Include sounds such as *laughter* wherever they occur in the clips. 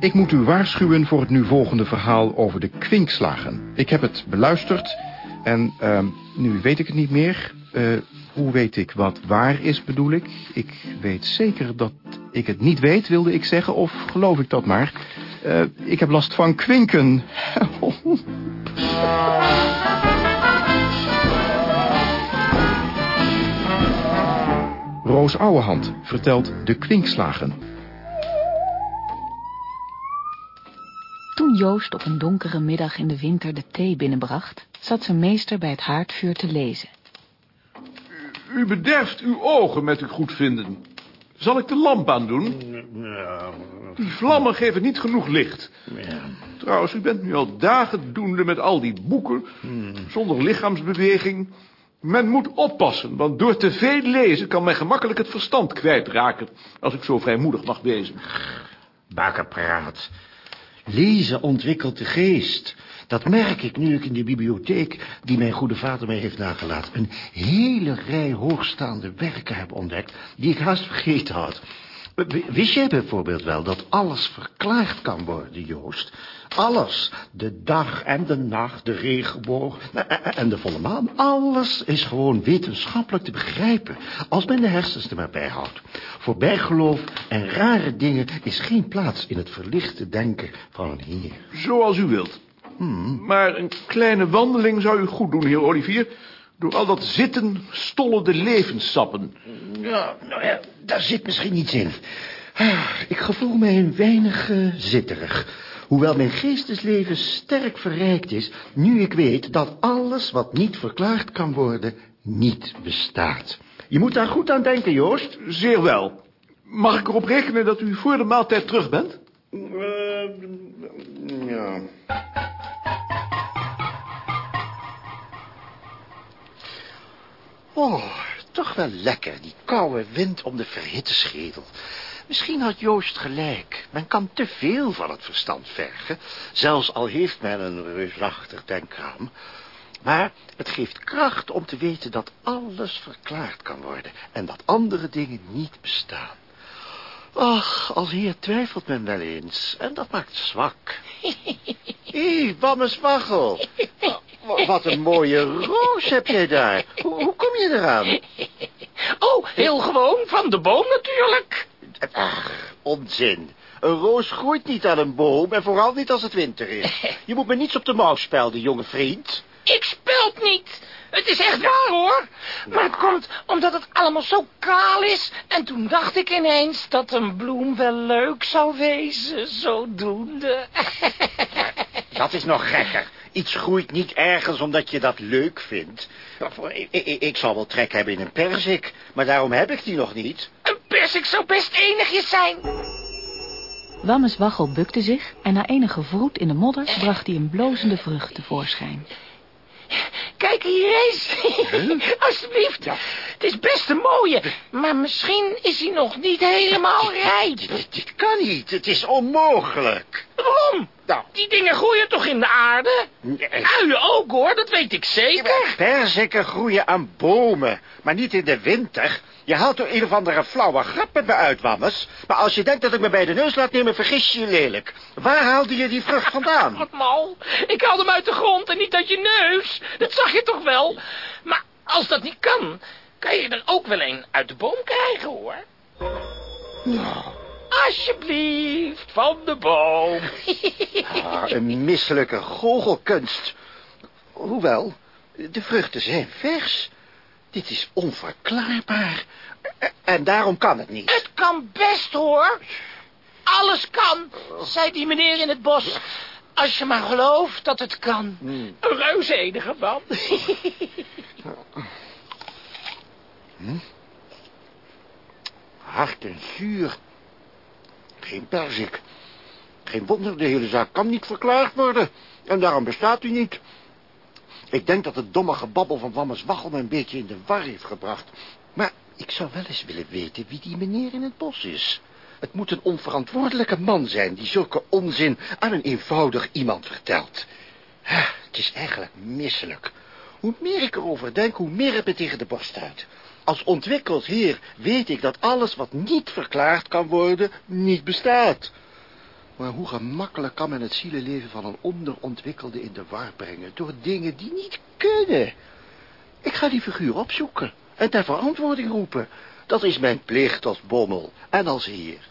Ik moet u waarschuwen voor het nu volgende verhaal over de kwinkslagen. Ik heb het beluisterd en uh, nu weet ik het niet meer. Uh, hoe weet ik wat waar is, bedoel ik? Ik weet zeker dat ik het niet weet, wilde ik zeggen, of geloof ik dat maar? Uh, ik heb last van kwinken. *laughs* Roos Ouwehand vertelt de kwinkslagen. Toen Joost op een donkere middag in de winter de thee binnenbracht, zat zijn meester bij het haardvuur te lezen. U, u bederft uw ogen met uw goedvinden. Zal ik de lamp aandoen? Die vlammen geven niet genoeg licht. Trouwens, u bent nu al dagen doende met al die boeken, zonder lichaamsbeweging. Men moet oppassen, want door te veel lezen kan men gemakkelijk het verstand kwijtraken, als ik zo vrijmoedig mag wezen. Bakkerpraat. Lezen ontwikkelt de geest. Dat merk ik nu ik in de bibliotheek, die mijn goede vader mij heeft nagelaten, een hele rij hoogstaande werken heb ontdekt, die ik haast vergeten had. Wist jij bijvoorbeeld wel dat alles verklaard kan worden, Joost? Alles. De dag en de nacht, de regenboog en de volle maan. Alles is gewoon wetenschappelijk te begrijpen, als men de hersens er maar bij houdt. Voor bijgeloof en rare dingen is geen plaats in het verlichte denken van een heer. Zoals u wilt. Hmm. Maar een kleine wandeling zou u goed doen, heer Olivier. Door al dat zitten stollen de levenssappen. Ja, nou ja, daar zit misschien iets in. Ik gevoel mij een weinig uh, zitterig. Hoewel mijn geestesleven sterk verrijkt is... nu ik weet dat alles wat niet verklaard kan worden... niet bestaat. Je moet daar goed aan denken, Joost. Zeer wel. Mag ik erop rekenen dat u voor de maaltijd terug bent? Uh, ja... Oh, toch wel lekker, die koude wind om de verhitte schedel. Misschien had Joost gelijk. Men kan te veel van het verstand vergen, zelfs al heeft men een reusachtig denkraam. Maar het geeft kracht om te weten dat alles verklaard kan worden en dat andere dingen niet bestaan. Ach, als hier twijfelt men wel eens, en dat maakt zwak. *laughs* Hé, Wammes Waggel. Wat een mooie roos heb jij daar. Hoe, hoe kom je eraan? Oh, heel gewoon, van de boom natuurlijk. Ach, onzin. Een roos groeit niet aan een boom en vooral niet als het winter is. *laughs* Je moet me niets op de mouw spelden, jonge vriend. Ik speld niet. Het is echt waar, hoor. Maar het komt omdat het allemaal zo kaal is. En toen dacht ik ineens dat een bloem wel leuk zou wezen, zodoende. *laughs* Dat is nog gekker. Iets groeit niet ergens omdat je dat leuk vindt. Ik, ik, ik zal wel trek hebben in een perzik, maar daarom heb ik die nog niet. Een persik zou best enigjes zijn. Wammes Waggel bukte zich en na enige vroet in de modder bracht hij een blozende vrucht tevoorschijn. Kijk hier eens. *laughs* Alsjeblieft. Ja. Het is best een mooie. Maar misschien is hij nog niet helemaal rijp. Dit, dit kan niet. Het is onmogelijk. Waarom? Nou. Die dingen groeien toch in de aarde? Nee. Uien ook, hoor. Dat weet ik zeker. Perziken groeien aan bomen. Maar niet in de winter. Je haalt door een of andere flauwe grap met me uit, Wammes. Maar als je denkt dat ik me bij de neus laat nemen, vergis je je lelijk. Waar haalde je die vrucht vandaan? Wat mal. Ik haalde hem uit de grond en niet uit je neus. Dat zag je toch wel? Maar als dat niet kan, kan je er ook wel een uit de boom krijgen, hoor. Nou, alsjeblieft, van de boom. *laughs* ah, een misselijke goochelkunst. Hoewel, de vruchten zijn vers. Dit is onverklaarbaar. En daarom kan het niet. Het kan best, hoor. Alles kan, zei die meneer in het bos. Als je maar gelooft dat het kan. Hmm. Een reuze enige man. *laughs* hm? Hard en zuur. Geen perzik. Geen wonder, de hele zaak kan niet verklaard worden. En daarom bestaat u niet. Ik denk dat het domme gebabbel van Wammes Waggel me een beetje in de war heeft gebracht. Maar ik zou wel eens willen weten wie die meneer in het bos is. Het moet een onverantwoordelijke man zijn die zulke onzin aan een eenvoudig iemand vertelt. Het is eigenlijk misselijk. Hoe meer ik erover denk, hoe meer het me tegen de borst uit. Als ontwikkeld heer weet ik dat alles wat niet verklaard kan worden, niet bestaat. Maar hoe gemakkelijk kan men het zielenleven van een onderontwikkelde in de war brengen... door dingen die niet kunnen? Ik ga die figuur opzoeken en ter verantwoording roepen. Dat is mijn plicht als bommel en als heer.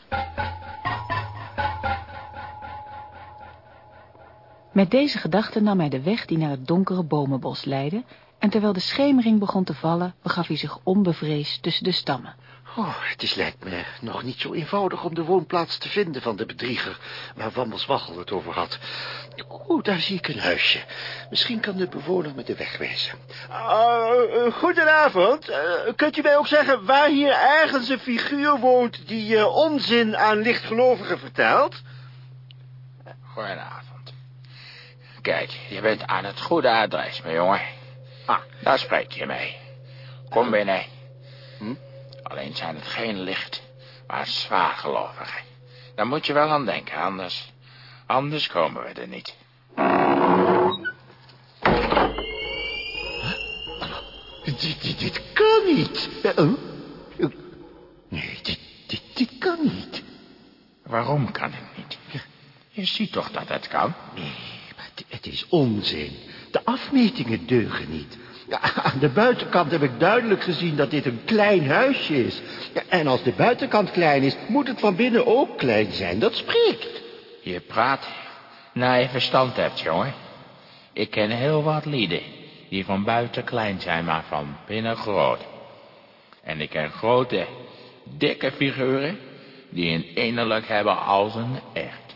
Met deze gedachte nam hij de weg die naar het donkere bomenbos leidde... en terwijl de schemering begon te vallen... begaf hij zich onbevreesd tussen de stammen. Oh, het is lijkt me nog niet zo eenvoudig om de woonplaats te vinden van de bedrieger... waar Wammelswaggel het over had. Oh, daar zie ik een huisje. Misschien kan de bewoner me de weg wijzen. Uh, goedenavond. Uh, kunt u mij ook zeggen waar hier ergens een figuur woont... die uh, onzin aan lichtgelovigen vertelt? Goedenavond. Kijk, je bent aan het goede adres, mijn jongen. Ah, daar spreek je mee. Kom binnen. Hm? Alleen zijn het geen licht, maar zwaargelovigen. Daar moet je wel aan denken, anders... Anders komen we er niet. Dit, dit, dit kan niet. Oh? Nee, dit, dit, dit kan niet. Waarom kan het niet? Je ziet toch dat het kan? Nee, maar het is onzin. De afmetingen deugen niet. Ja, aan de buitenkant heb ik duidelijk gezien dat dit een klein huisje is. Ja, en als de buitenkant klein is, moet het van binnen ook klein zijn. Dat spreekt. Je praat naar je verstand hebt, jongen. Ik ken heel wat lieden die van buiten klein zijn, maar van binnen groot. En ik ken grote, dikke figuren die een innerlijk hebben als een echt.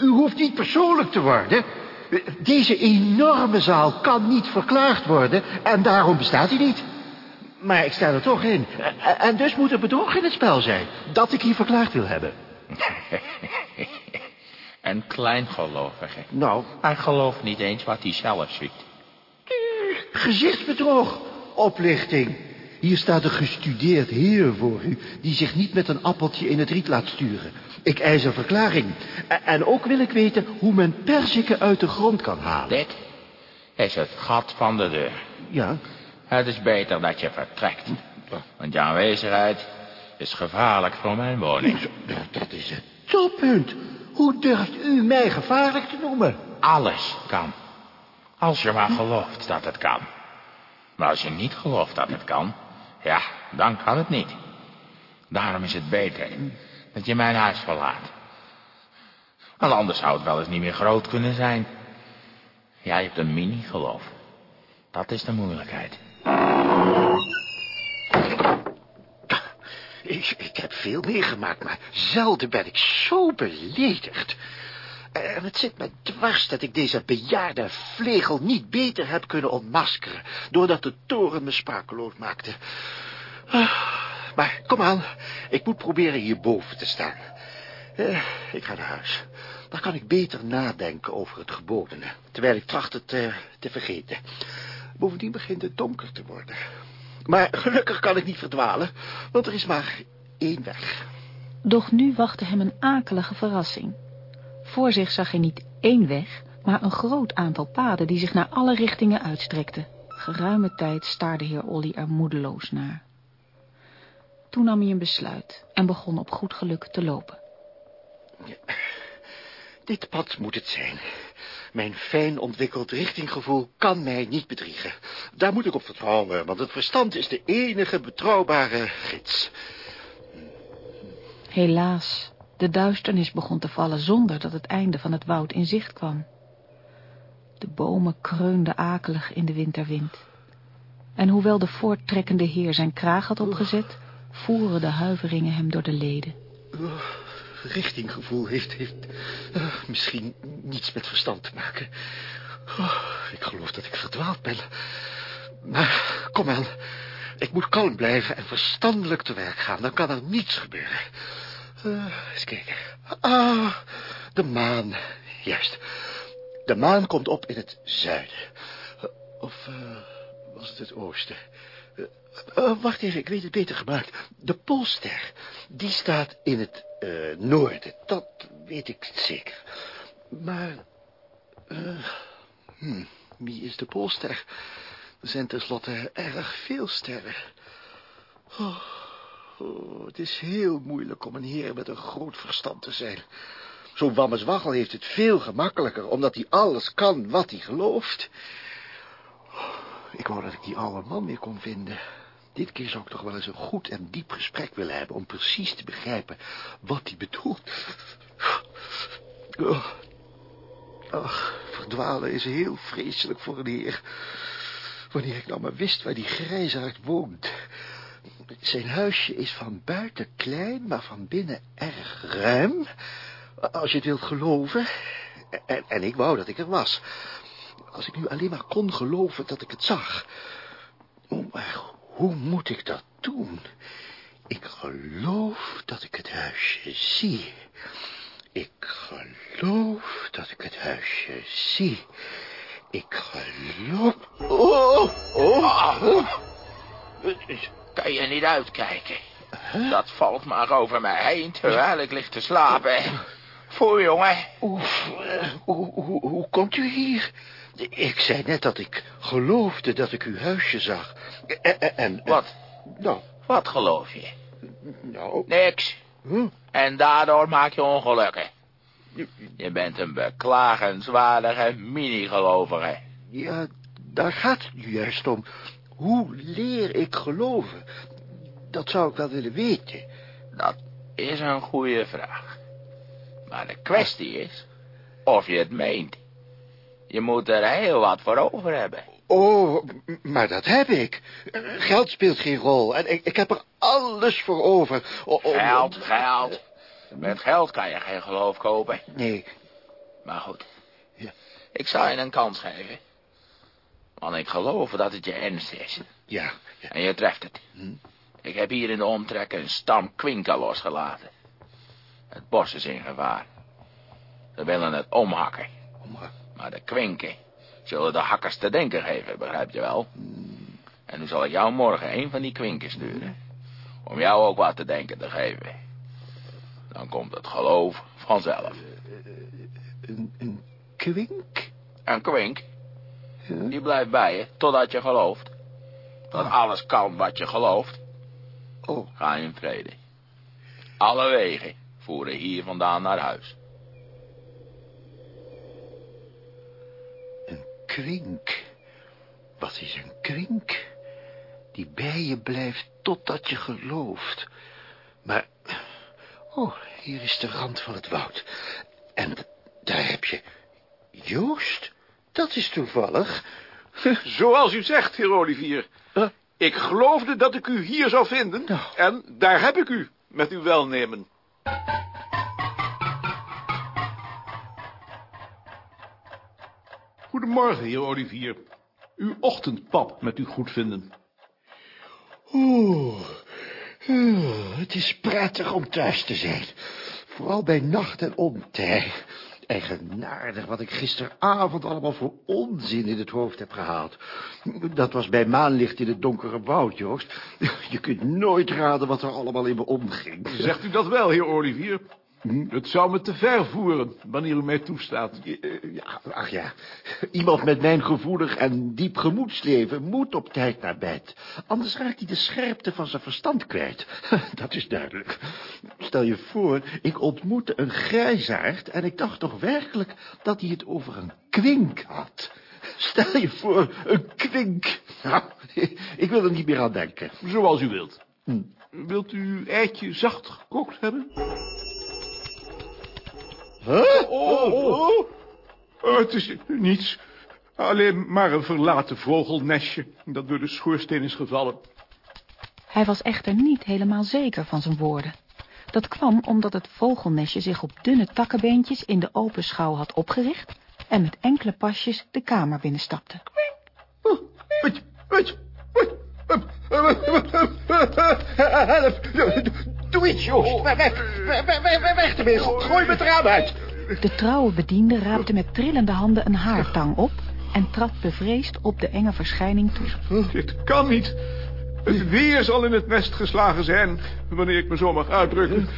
U hoeft niet persoonlijk te worden. Deze enorme zaal kan niet verklaard worden en daarom bestaat hij niet. Maar ik sta er toch in. En dus moet er bedrog in het spel zijn. Dat ik hier verklaard wil hebben. *laughs* een kleingelovige. Nou? Hij gelooft niet eens wat hij zelf ziet. Gezichtsbedrog. Oplichting. Hier staat een gestudeerd heer voor u... die zich niet met een appeltje in het riet laat sturen. Ik eis een verklaring. En ook wil ik weten hoe men perziken uit de grond kan halen. Dit is het gat van de deur. Ja. Het is beter dat je vertrekt. Want je aanwezigheid is gevaarlijk voor mijn woning. Dat is het toppunt. Hoe durft u mij gevaarlijk te noemen? Alles kan. Als je maar gelooft dat het kan. Maar als je niet gelooft dat het kan, ja, dan kan het niet. Daarom is het beter dat je mijn huis verlaat. Want anders zou het wel eens niet meer groot kunnen zijn. Jij hebt een mini-geloof. Dat is de moeilijkheid. Ik, ik heb veel meegemaakt, maar zelden ben ik zo beledigd. En het zit me dwars dat ik deze bejaarde vlegel niet beter heb kunnen ontmaskeren... doordat de toren me sprakeloos maakte. Maar kom aan, ik moet proberen hierboven te staan. Eh, ik ga naar huis. Dan kan ik beter nadenken over het gebodene... terwijl ik tracht het te, te vergeten. Bovendien begint het donker te worden. Maar gelukkig kan ik niet verdwalen, want er is maar één weg. Doch nu wachtte hem een akelige verrassing. Voor zich zag hij niet één weg, maar een groot aantal paden die zich naar alle richtingen uitstrekten. Geruime tijd staarde heer Olly er moedeloos naar. Toen nam hij een besluit en begon op goed geluk te lopen. Dit pad moet het zijn. Mijn fijn ontwikkeld richtinggevoel kan mij niet bedriegen. Daar moet ik op vertrouwen, want het verstand is de enige betrouwbare gids. Helaas, de duisternis begon te vallen zonder dat het einde van het woud in zicht kwam. De bomen kreunden akelig in de winterwind. En hoewel de voorttrekkende heer zijn kraag had opgezet, voeren de huiveringen hem door de leden. Oh, richtinggevoel heeft, heeft uh, misschien niets met verstand te maken. Oh, ik geloof dat ik verdwaald ben. Maar kom aan, ik moet kalm blijven en verstandelijk te werk gaan. Dan kan er niets gebeuren. Uh, eens kijken. Ah, de maan. Juist. De maan komt op in het zuiden. Of uh, was het het oosten? Uh, wacht even, ik weet het beter gemaakt. De Poolster, die staat in het uh, noorden. Dat weet ik zeker. Maar, uh, hmm, wie is de Poolster? zijn tenslotte erg veel sterren. Oh, oh, het is heel moeilijk om een heer met een groot verstand te zijn. Zo'n Wammeswaggel heeft het veel gemakkelijker, omdat hij alles kan wat hij gelooft. Ik wou dat ik die oude man weer kon vinden. Dit keer zou ik toch wel eens een goed en diep gesprek willen hebben... om precies te begrijpen wat hij bedoelt. Oh. Ach, verdwalen is heel vreselijk voor een heer. Wanneer ik nou maar wist waar die grijzaard woont. Zijn huisje is van buiten klein, maar van binnen erg ruim. Als je het wilt geloven. En, en ik wou dat ik er was. Als ik nu alleen maar kon geloven dat ik het zag. Oh, maar hoe moet ik dat doen? Ik geloof dat ik het huisje zie. Ik geloof dat ik het huisje zie. Ik geloof... Oh, oh, oh. Kan je niet uitkijken? Dat valt maar over mij heen terwijl ik lig te slapen. Voor jongen. Hoe, hoe, hoe, hoe komt u hier? Ik zei net dat ik geloofde dat ik uw huisje zag. En... en Wat? Nou, Wat geloof je? nou... Niks. Huh? En daardoor maak je ongelukken. Je bent een beklagenswaardige mini-gelovige. Ja, daar gaat het nu juist om. Hoe leer ik geloven? Dat zou ik wel willen weten. Dat is een goede vraag. Maar de kwestie is of je het meent. Je moet er heel wat voor over hebben. Oh, maar dat heb ik. Geld speelt geen rol. En ik, ik heb er alles voor over. O- om- Geld, geld. Met geld kan je geen geloof kopen. Nee, Maar goed. Ja. Ik zou je een kans geven. Want ik geloof dat het je ernst is. ja. ja. En je treft het. Hm. Ik heb hier in de omtrek een stam kwinken losgelaten. Het bos is in gevaar. Ze willen het omhakken. Maar, Maar de kwinken zullen de hakkers te denken geven, begrijp je wel? En nu zal ik jou morgen een van die kwinken sturen. Om jou ook wat te denken te geven. Dan komt het geloof vanzelf. een, een kwink? Een kwink, die blijft bij je totdat je gelooft. Dat alles kan wat je gelooft. Oh, Ga in vrede. Alle wegen voeren hier vandaan naar huis. Een kwink. Wat is een kwink? Die bij je blijft totdat je gelooft. Maar, oh, hier is de rand van het woud. En daar heb je Joost. Dat is toevallig. *laughs* Zoals u zegt, heer Olivier. Huh? Ik geloofde dat ik u hier zou vinden. Nou. En daar heb ik u, met uw welnemen. Goedemorgen, heer Olivier. Uw ochtendpap met uw goedvinden. Oeh, oeh, het is prettig om thuis te zijn. Vooral bij nacht en ontij. Eigenaardig wat ik gisteravond allemaal voor onzin in het hoofd heb gehaald. Dat was bij maanlicht in het donkere woud, Joost. Je kunt nooit raden wat er allemaal in me omging. Zegt u dat wel, heer Olivier? Het zou me te ver voeren, wanneer u mij toestaat. Eh, Ja, ach ja, iemand met mijn gevoelig en diep gemoedsleven moet op tijd naar bed. Anders raakt hij de scherpte van zijn verstand kwijt. *laughs* Dat is duidelijk. Stel je voor, ik ontmoette een grijzaard en ik dacht toch werkelijk dat hij het over een kwink had. Stel je voor, een kwink. Nou, *laughs* ik wil er niet meer aan denken. Zoals u wilt. Hm. Wilt u eitje zacht gekookt hebben? Huh? Oh, oh. Oh, het is niets. Alleen maar een verlaten vogelnestje dat door de schoorsteen is gevallen. Hij was echter niet helemaal zeker van zijn woorden. Dat kwam omdat het vogelnestje zich op dunne takkenbeentjes in de open schouw had opgericht en met enkele pasjes de kamer binnenstapte. Wat, wat, wat, Help, doe iets, Joost. Weg, weg, weg, weg, weg, weg ermee. Gooi me het raam uit. De trouwe bediende raapte met trillende handen een haartang op en trad bevreesd op de enge verschijning toe. Dit kan niet. Het weer zal in het nest geslagen zijn, wanneer ik me zo mag uitdrukken.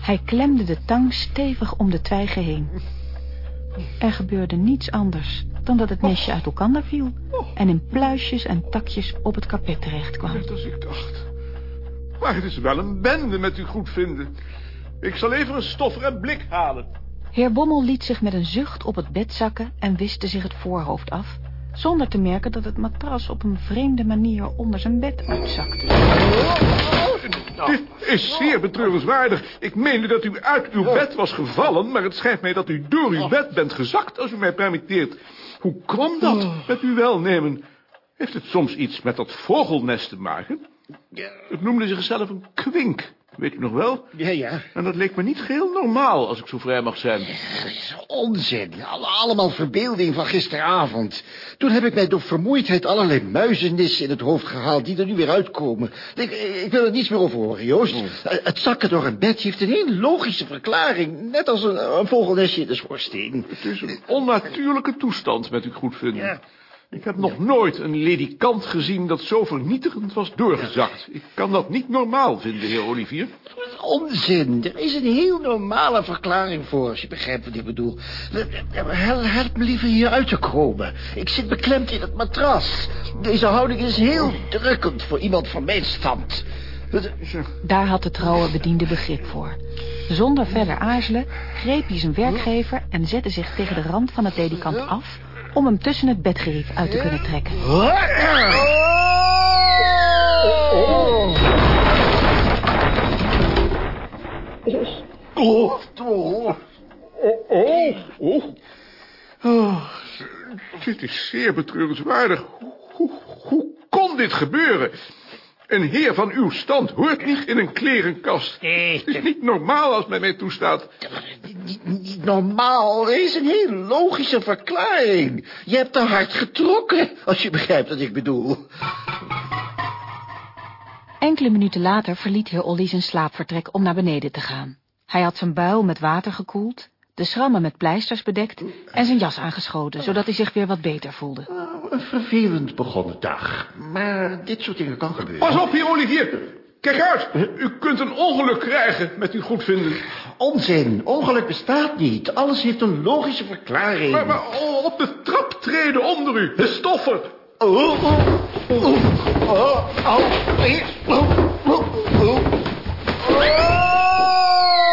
Hij klemde de tang stevig om de twijgen heen. Er gebeurde niets anders dan dat het nestje uit elkaar viel... en in pluisjes en takjes op het kapet terecht kwam. Net als ik dacht. Maar het is wel een bende met uw goedvinden. Ik zal even een stoffer en blik halen. Heer Bommel liet zich met een zucht op het bed zakken en wischte zich het voorhoofd af... zonder te merken dat het matras op een vreemde manier onder zijn bed uitzakte. Dit is zeer betreurenswaardig. Ik meende dat u uit uw bed was gevallen... maar het schijnt mij dat u door uw bed bent gezakt, als u mij permitteert. Hoe kwam dat met uw welnemen? Heeft het soms iets met dat vogelnest te maken? Het noemde zichzelf een kwink, weet u nog wel? Ja, ja. En dat leek me niet geheel normaal, als ik zo vrij mag zijn. Dat is onzin. Alle- allemaal verbeelding van gisteravond. Toen heb ik mij door vermoeidheid allerlei muizenissen in het hoofd gehaald... die er nu weer uitkomen. Ik, ik wil er niets meer over horen, Joost. Eh, Het zakken door een bed heeft een heel logische verklaring. Net als een, een vogelnestje in de schoorsteen. Het is een onnatuurlijke toestand met uw goedvinden. Ja. Ik heb nog nooit een ledikant gezien dat zo vernietigend was doorgezakt. Ik kan dat niet normaal vinden, heer Olivier. Onzin. Er is een heel normale verklaring voor, als je begrijpt wat ik bedoel. Help, help me liever hier uit te komen. Ik zit beklemd in het matras. Deze houding is heel drukkend voor iemand van mijn stand. Daar had de trouwe bediende begrip voor. Zonder verder aarzelen greep hij zijn werkgever... en zette zich tegen de rand van het ledikant af... om hem tussen het bedgerief uit te kunnen trekken. Oh, oh. Oh, oh. Dit is zeer betreurenswaardig. Hoe kon dit gebeuren? Een heer van uw stand hoort niet in een klerenkast. Het is niet normaal als men mij toestaat. Niet, niet normaal. Er is een heel logische verklaring. Je hebt te hard getrokken, als je begrijpt wat ik bedoel. Enkele minuten later verliet heer Olly zijn slaapvertrek om naar beneden te gaan. Hij had zijn buil met water gekoeld, de schrammen met pleisters bedekt en zijn jas aangeschoten, zodat hij zich weer wat beter voelde. Een vervelend begonnen dag. Maar dit soort dingen kan gebeuren. Pas op, heer Olivier. Kijk uit, u kunt een ongeluk krijgen met uw goedvinden. Onzin. Ongeluk bestaat niet. Alles heeft een logische verklaring. Maar, maar op de trap treden onder u, de stoffer. Oh, oh, oh, oh, oh, eh, oh, oh, oh.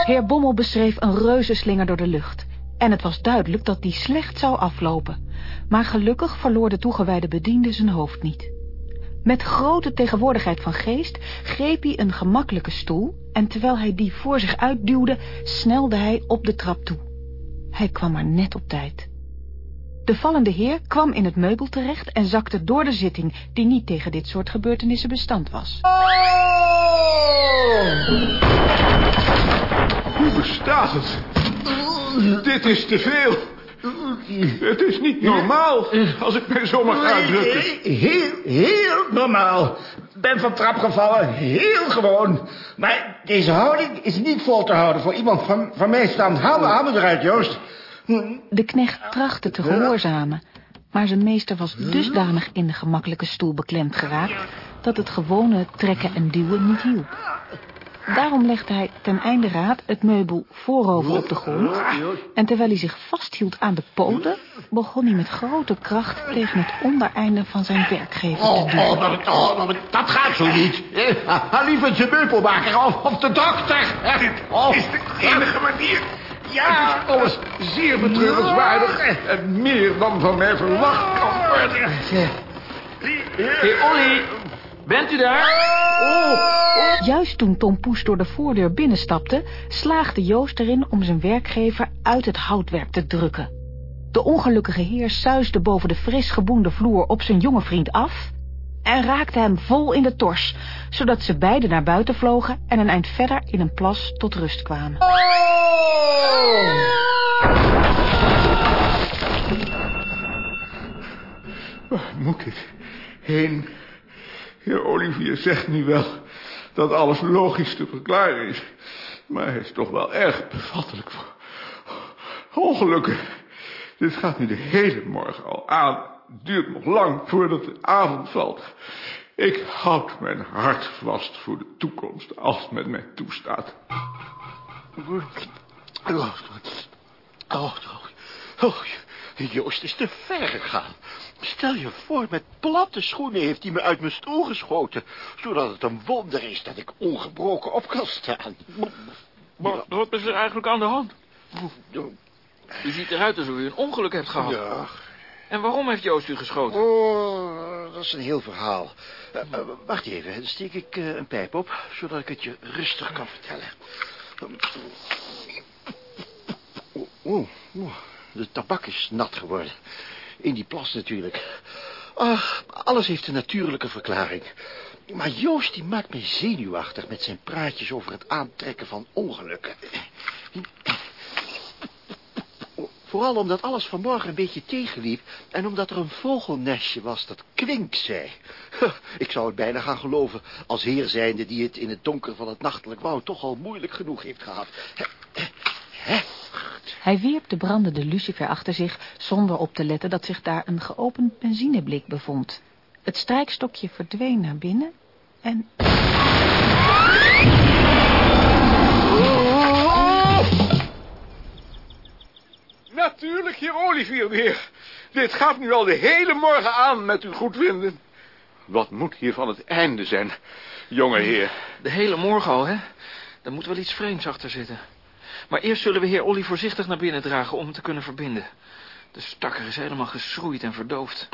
Heer Bommel beschreef een reuzenslinger door de lucht. En het was duidelijk dat die slecht zou aflopen. Maar gelukkig verloor de toegewijde bediende zijn hoofd niet. Met grote tegenwoordigheid van geest greep hij een gemakkelijke stoel... en terwijl hij die voor zich uitduwde, snelde hij op de trap toe. Hij kwam maar net op tijd. De vallende heer kwam in het meubel terecht en zakte door de zitting... die niet tegen dit soort gebeurtenissen bestand was. Hoe bestaat het? Dit is te veel. Het is niet normaal, als ik mij zo mag uitdrukken. Heel, heel normaal. Ben van trap gevallen, heel gewoon. Maar deze houding is niet vol te houden voor iemand van, van mijn stand. Haal me, haal me eruit, Joost. De knecht trachtte te gehoorzamen, maar zijn meester was dusdanig in de gemakkelijke stoel beklemd geraakt dat het gewone trekken en duwen niet hielp. Daarom legde hij ten einde raad het meubel voorover op de grond en terwijl hij zich vasthield aan de poten begon hij met grote kracht tegen het ondereinde van zijn werkgever te Oh, duwen. oh, dat, oh, dat, dat gaat zo niet. Eh, liever de meubelmaker of, of de dokter. Oh, is de enige manier. Ja. Het is alles zeer betreurenswaardig en meer dan van mij verwacht kan worden. Heer Olly, bent u daar? Juist toen Tom Poes door de voordeur binnenstapte, slaagde Joost erin om zijn werkgever uit het houtwerk te drukken. De ongelukkige heer suisde boven de fris geboende vloer op zijn jonge vriend af en raakte hem vol in de tors, zodat ze beiden naar buiten vlogen en een eind verder in een plas tot rust kwamen. Waar moet ik heen? Heer Olivier zegt nu wel dat alles logisch te verklaren is. Maar hij is toch wel erg bevattelijk voor ongelukken. Dit gaat nu de hele morgen al aan. Het duurt nog lang voordat de avond valt. Ik houd mijn hart vast voor de toekomst als men mij toestaat. Oh, oh, oh, Joost is te ver gegaan. Stel je voor, met platte schoenen heeft hij me uit mijn stoel geschoten... zodat het een wonder is dat ik ongebroken op kan staan. Maar wat is er eigenlijk aan de hand? U ziet eruit alsof u een ongeluk hebt gehad. Ja, En waarom heeft Joost u geschoten? oh, dat is een heel verhaal. Eh, eh, wacht even, dan steek ik eh, een pijp op... zodat ik het je rustig kan vertellen. Oeh, oeh, de tabak is nat geworden. In die plas natuurlijk. Ach, alles heeft een natuurlijke verklaring. Maar Joost die maakt me zenuwachtig met zijn praatjes over het aantrekken van ongelukken. Vooral omdat alles vanmorgen een beetje tegenliep... en omdat er een vogelnestje was dat kwink zei. *laughs* Ik zou het bijna gaan geloven als heer zijnde... die het in het donker van het nachtelijk woud toch al moeilijk genoeg heeft gehad. Hij wierp de brandende lucifer achter zich zonder op te letten dat zich daar een geopend benzineblik bevond. Het strijkstokje verdween naar binnen en... Natuurlijk, heer Olivier weer. Dit gaat nu al de hele morgen aan met uw goedvinden. Wat moet hiervan het einde zijn, jonge heer? De hele morgen al, hè? Daar moet wel iets vreemds achter zitten. Maar eerst zullen we heer Olly voorzichtig naar binnen dragen om hem te kunnen verbinden. De stakker is helemaal geschroeid en verdoofd.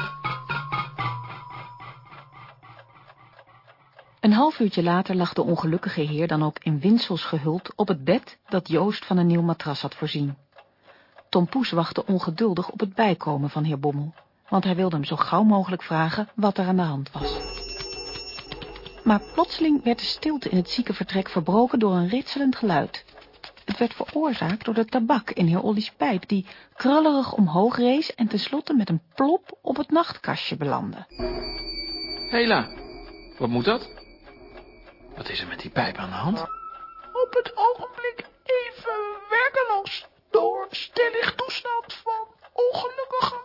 Een half uurtje later lag de ongelukkige heer dan ook in winsels gehuld op het bed dat Joost van een nieuw matras had voorzien. Tom Poes wachtte ongeduldig op het bijkomen van heer Bommel, want hij wilde hem zo gauw mogelijk vragen wat er aan de hand was. Maar plotseling werd de stilte in het ziekenvertrek verbroken door een ritselend geluid. Het werd veroorzaakt door de tabak in heer Olly's pijp, die krullerig omhoog rees en tenslotte met een plop op het nachtkastje belandde. Hela, wat moet dat? Wat is er met die pijp aan de hand? op het ogenblik even werkeloos door stellig toestand van ongelukkige.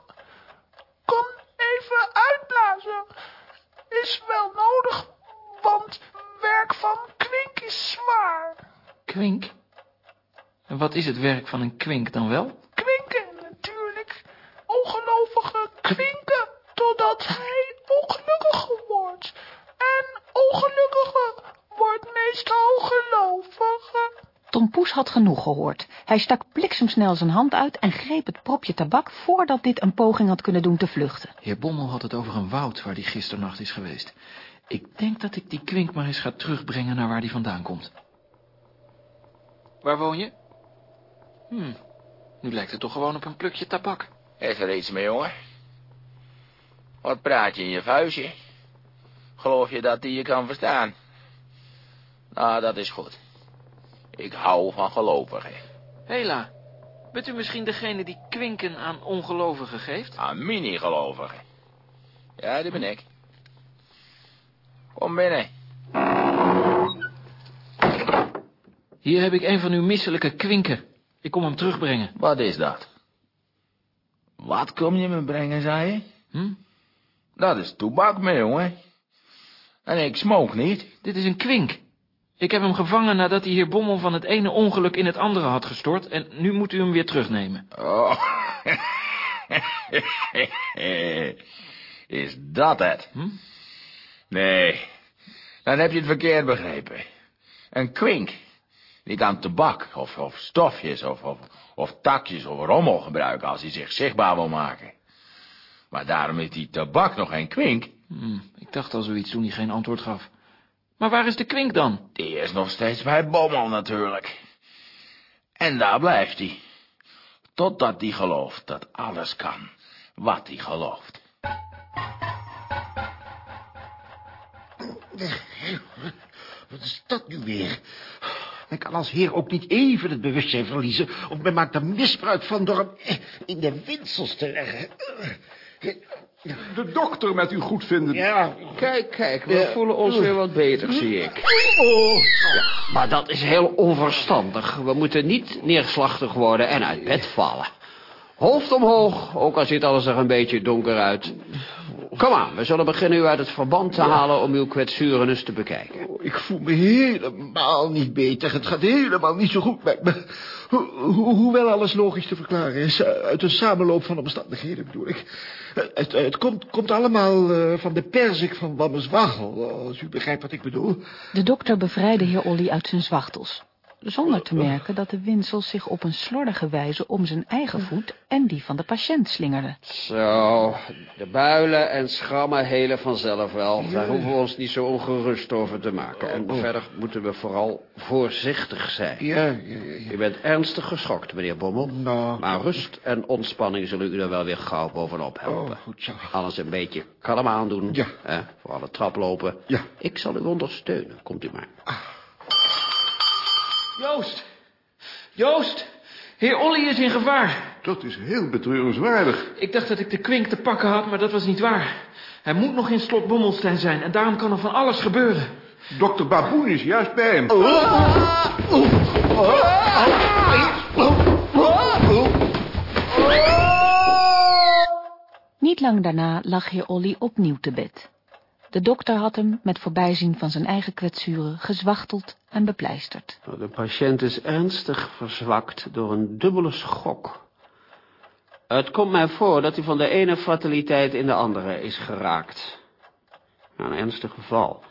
Kom even uitblazen. Is wel nodig, want werk van kwink is zwaar. Kwink? En wat is het werk van een kwink dan wel? Kwinken natuurlijk. Ongelovige kwinken totdat hij ongelukkig wordt. En ongelukkige wordt meestal gelovige. Tom Poes had genoeg gehoord. Hij stak bliksemsnel zijn hand uit en greep het propje tabak voordat dit een poging had kunnen doen te vluchten. Heer Bommel had het over een woud waar hij gisternacht is geweest. Ik denk dat ik die kwink maar eens ga terugbrengen naar waar die vandaan komt. Waar woon je? Hm, nu lijkt het toch gewoon op een plukje tabak. Is er iets mee, jongen? Wat praat je in je vuistje? Geloof je dat die je kan verstaan? Nou, dat is goed. Ik hou van gelovigen. Hela, bent u misschien degene die kwinken aan ongelovigen geeft? Aan mini-gelovigen. Ja, die ben ik. Kom binnen. Hier heb ik een van uw misselijke kwinken. Ik kom hem terugbrengen. Wat is dat? Wat kom je me brengen, zei je? Hm? Dat is toebak, mee, jongen. En ik smoke niet. Dit is een kwink. Ik heb hem gevangen nadat hij heer Bommel van het ene ongeluk in het andere had gestort... en nu moet u hem weer terugnemen. Oh. is dat het? Hm? Nee, dan heb je het verkeerd begrepen. Een kwink. Niet aan tabak, of, of stofjes, of, of, of takjes, of rommel gebruiken als hij zich zichtbaar wil maken. Maar daarom is die tabak nog geen kwink. Hm, ik dacht al zoiets toen hij geen antwoord gaf. Maar waar is de kwink dan? Die is nog steeds bij Bommel natuurlijk. En daar blijft hij. Totdat hij gelooft dat alles kan wat hij gelooft. Wat is dat nu weer? Ik kan als heer ook niet even het bewustzijn verliezen... of men maakt er misbruik van door hem eh, in de winsels te leggen. De dokter met uw goedvinden. Ja, Kijk, kijk, we Ja. voelen ons weer wat beter, zie ik. oh. Maar dat is heel onverstandig. We moeten niet neerslachtig worden en uit bed vallen. Hoofd omhoog, ook al ziet alles er een beetje donker uit. Kom aan, we zullen beginnen u uit het verband te halen om uw kwetsuren eens te bekijken. Oh, ik voel me helemaal niet beter. Het gaat helemaal niet zo goed met me. Ho ho hoewel alles logisch te verklaren is. eh, Uit een samenloop van omstandigheden bedoel ik. Eh, Het, het komt, komt allemaal eh, van de perzik van Wammeswaggel. Als u begrijpt wat ik bedoel. De dokter bevrijdde heer Olly uit zijn zwachtels. Zonder te merken dat de winsel zich op een slordige wijze om zijn eigen voet en die van de patiënt slingerde. Zo, de builen en schrammen helen vanzelf wel. Daar hoeven we ons niet zo ongerust over te maken. En verder moeten we vooral voorzichtig zijn. Ja, ja, ja. U bent ernstig geschokt, meneer Bommel. Nou. Maar rust en ontspanning zullen u er wel weer gauw bovenop helpen. Oh, goed zo. Alles een beetje kalm aandoen. Ja. Hè, vooral de trap lopen. Ja. Ik zal u ondersteunen. Komt u maar. Joost! Joost! Heer Olly is in gevaar. Dat is heel betreurenswaardig. Ik dacht dat ik de kwink te pakken had, maar dat was niet waar. Hij moet nog in slot Bommelstein zijn en daarom kan er van alles gebeuren. Dokter Baboen is juist bij hem. Niet lang daarna lag heer Olly opnieuw te bed. De dokter had hem, met voorbijzien van zijn eigen kwetsuren, gezwachteld en bepleisterd. De patiënt is ernstig verzwakt door een dubbele schok. Het komt mij voor dat hij van de ene fataliteit in de andere is geraakt. Nou, Een ernstig geval.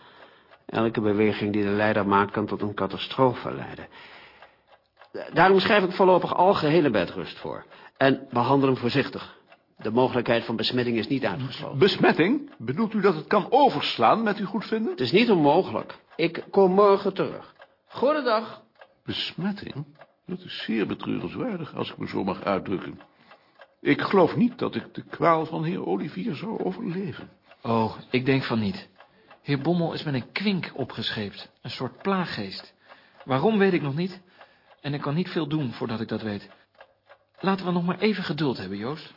Elke beweging die de leider maakt kan tot een catastrofe leiden. Daarom schrijf ik voorlopig algehele bedrust voor. En behandel hem voorzichtig. De mogelijkheid van besmetting is niet uitgesloten. Besmetting? Bedoelt u dat het kan overslaan met uw goedvinden? Het is niet onmogelijk. Ik kom morgen terug. Goedendag. Besmetting? Dat is zeer betreurenswaardig, als ik me zo mag uitdrukken. Ik geloof niet dat ik de kwaal van heer Olivier zou overleven. Oh, ik denk van niet. Heer Bommel is met een kwink opgescheept. Een soort plaaggeest. Waarom weet ik nog niet. En ik kan niet veel doen voordat ik dat weet. Laten we nog maar even geduld hebben, Joost.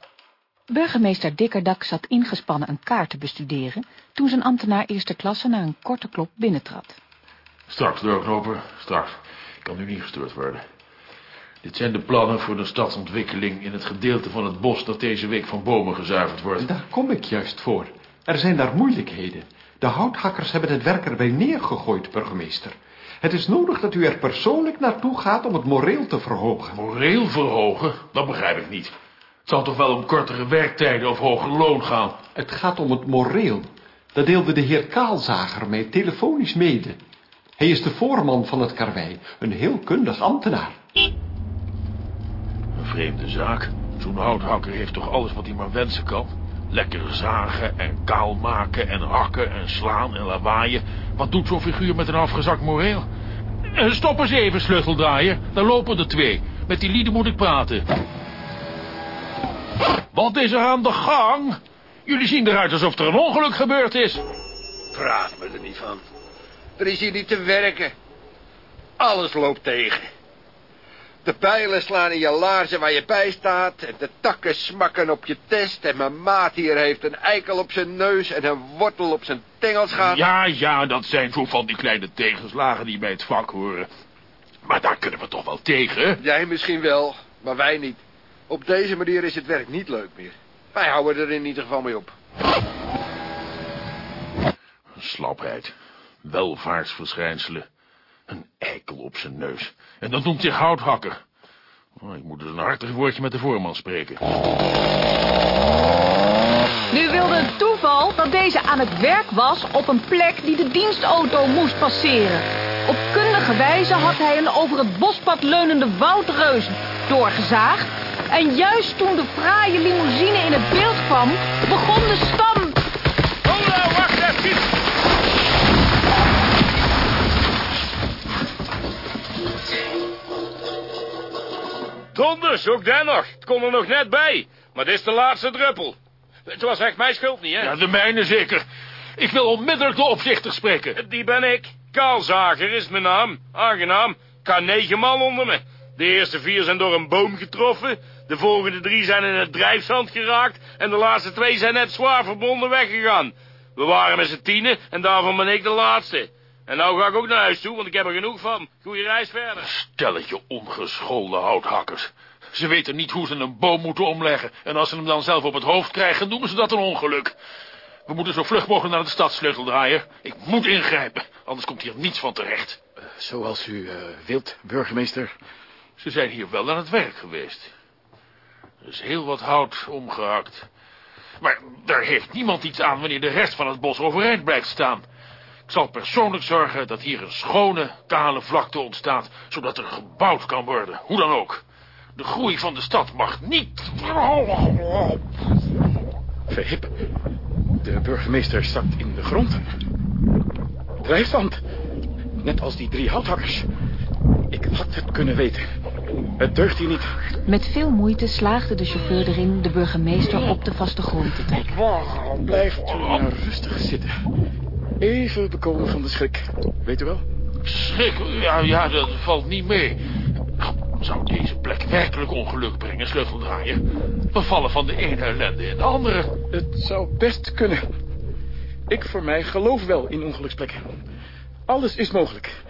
Burgemeester Dikkerdak zat ingespannen een kaart te bestuderen... toen zijn ambtenaar eerste klasse na een korte klop binnentrad. Straks doorknopen, straks. Ik kan nu niet gestoord worden. Dit zijn de plannen voor de stadsontwikkeling in het gedeelte van het bos dat deze week van bomen gezuiverd wordt. Daar kom ik juist voor. Er zijn daar moeilijkheden. De houthakkers hebben het werk erbij neergegooid, burgemeester. Het is nodig dat u er persoonlijk naartoe gaat om het moreel te verhogen. Moreel verhogen? Dat begrijp ik niet. Het zal toch wel om kortere werktijden of hoger loon gaan? Het gaat om het moreel. Dat deelde de heer Kaalzager mij telefonisch mede. Hij is de voorman van het karwei, een heel kundig ambtenaar. Een vreemde zaak. Zo'n houthakker heeft toch alles wat hij maar wensen kan? Lekker zagen en kaal maken en hakken en slaan en lawaaien. Wat doet zo'n figuur met een afgezakt moreel? Eh, Stop eens even, sleuteldraaier. Daar lopen er twee. Met die lieden moet ik praten. Wat is er aan de gang? Jullie zien eruit alsof er een ongeluk gebeurd is. Praat me er niet van. Er is hier niet te werken. Alles loopt tegen. De pijlen slaan in je laarzen waar je bij staat... en de takken smakken op je test... en mijn maat hier heeft een eikel op zijn neus... en een wortel op zijn tengels Ja, ja, dat zijn zo van die kleine tegenslagen die bij het vak horen. Maar daar kunnen we toch wel tegen? Jij misschien wel, maar wij niet. Op deze manier is het werk niet leuk meer. Wij houden er in ieder geval mee op. Slapheid. Welvaartsverschijnselen. Een eikel op zijn neus. En dat noemt zich houthakker. Oh, ik moet dus een hartig woordje met de voorman spreken. Nu wilde het toeval dat deze aan het werk was op een plek die de dienstauto moest passeren. Op kundige wijze had hij een over het bospad leunende woudreus doorgezaagd. En juist toen de fraaie limousine in het beeld kwam, begon de stam... Oh nou, wacht even! Donders, ook daar nog. Het kon er nog net bij. Maar dit is de laatste druppel. Het was echt mijn schuld niet, hè? Ja, de mijne zeker. Ik wil onmiddellijk de opzichter spreken. Die ben ik. Kaalzager is mijn naam. Aangenaam. Ik had negen man onder me. De eerste vier zijn door een boom getroffen. De volgende drie zijn in het drijfzand geraakt. En de laatste twee zijn net zwaar verbonden weggegaan. We waren met z'n tienen en daarvan ben ik de laatste. En nou ga ik ook naar huis toe, want ik heb er genoeg van. Goeie reis verder. Stelletje ongeschoolde houthakkers. Ze weten niet hoe ze een boom moeten omleggen. En als ze hem dan zelf op het hoofd krijgen, noemen ze dat een ongeluk. We moeten zo vlug mogelijk naar de stadssleutel draaien. Ik moet ingrijpen, anders komt hier niets van terecht. Zoals u eh, wilt, burgemeester. Ze zijn hier wel aan het werk geweest. Er is heel wat hout omgehakt. Maar daar heeft niemand iets aan wanneer de rest van het bos overeind blijft staan. Ik zal persoonlijk zorgen dat hier een schone, kale vlakte ontstaat, zodat er gebouwd kan worden, hoe dan ook. De groei van de stad mag niet... Verhip. De burgemeester zakt in de grond. Drijfzand. Net als die drie houthakkers. Ik had het kunnen weten. Het deugt hier niet. Met veel moeite slaagde de chauffeur erin de burgemeester op de vaste grond te trekken. Blijft u maar rustig zitten. Even bekomen van de schrik. Weet u wel? Schrik, ja, ja, dat valt niet mee. Zou deze plek werkelijk ongeluk brengen, sleuteldraaier? We vallen van de ene ellende in de andere. Het zou best kunnen. Ik voor mij geloof wel in ongeluksplekken. Alles is mogelijk.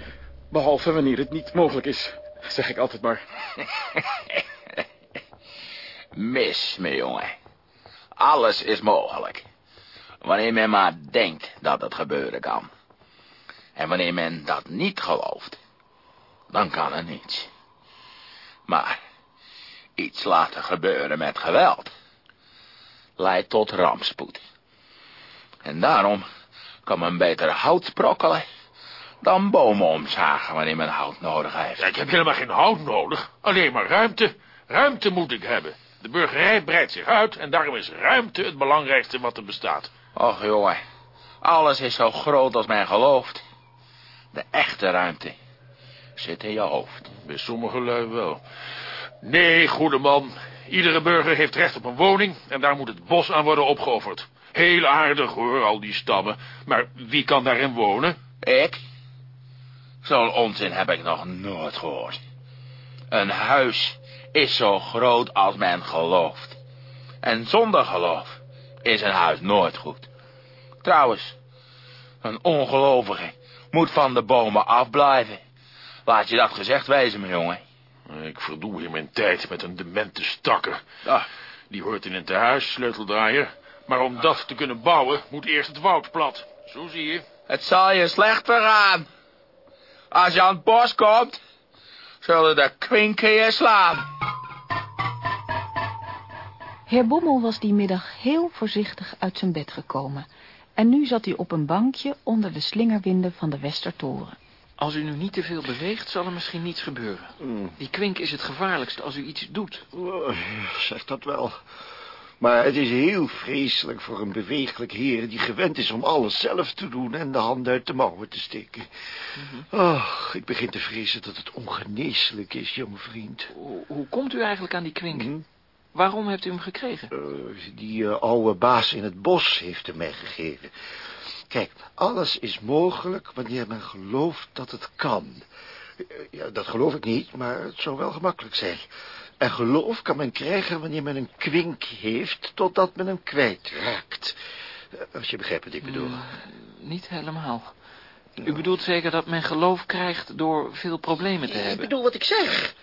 Behalve wanneer het niet mogelijk is. Zeg ik altijd maar. *laughs* Mis, mijn jongen. Alles is mogelijk. Wanneer men maar denkt dat het gebeuren kan. En wanneer men dat niet gelooft, dan kan er niets. Maar iets laten gebeuren met geweld leidt tot rampspoed. En daarom kan men beter hout sprokkelen dan bomen omzagen wanneer men hout nodig heeft. Ja, ik heb helemaal geen hout nodig, alleen maar ruimte. Ruimte moet ik hebben. De burgerij breidt zich uit en daarom is ruimte het belangrijkste wat er bestaat. Och jongen, alles is zo groot als men gelooft. De echte ruimte zit in je hoofd. Bij sommige lui wel. Nee, goede man. Iedere burger heeft recht op een woning en daar moet het bos aan worden opgeofferd. Heel aardig hoor, al die stammen. Maar wie kan daarin wonen? Ik? Zo'n onzin heb ik nog nooit gehoord. Een huis is zo groot als men gelooft. En zonder geloof is een huis nooit goed. Trouwens, een ongelovige moet van de bomen afblijven. Laat je dat gezegd wezen, mijn jongen. Ik verdoe hier mijn tijd met een demente stakker. Ah. Die hoort in een tehuis, sleuteldraaier. Maar om dat te kunnen bouwen, moet eerst het woud plat. Zo zie je. Het zal je slechter gaan. Als je aan het bos komt, zullen de kwinken je slaan. Heer Bommel was die middag heel voorzichtig uit zijn bed gekomen. En nu zat hij op een bankje onder de slingerwinden van de Westertoren. Als u nu niet te veel beweegt, zal er misschien niets gebeuren. Die kwink is het gevaarlijkste als u iets doet. Oh, zeg dat wel. Maar het is heel vreselijk voor een bewegelijk heer... die gewend is om alles zelf te doen... en de hand uit de mouwen te steken. Oh, ik begin te vrezen dat het ongeneeslijk is, jonge vriend. Hoe, hoe komt u eigenlijk aan die kwink? Waarom heeft u hem gekregen? Eh, die eh, oude baas in het bos heeft hem mij gegeven. Kijk, alles is mogelijk wanneer men gelooft dat het kan. Eh, Ja, dat geloof ik niet, maar het zou wel gemakkelijk zijn. En geloof kan men krijgen wanneer men een kwink heeft... totdat men hem kwijtraakt. Eh, Als je begrijpt wat ik bedoel. Niet helemaal. U bedoelt zeker dat men geloof krijgt door veel problemen te Ik hebben? bedoel wat ik zeg.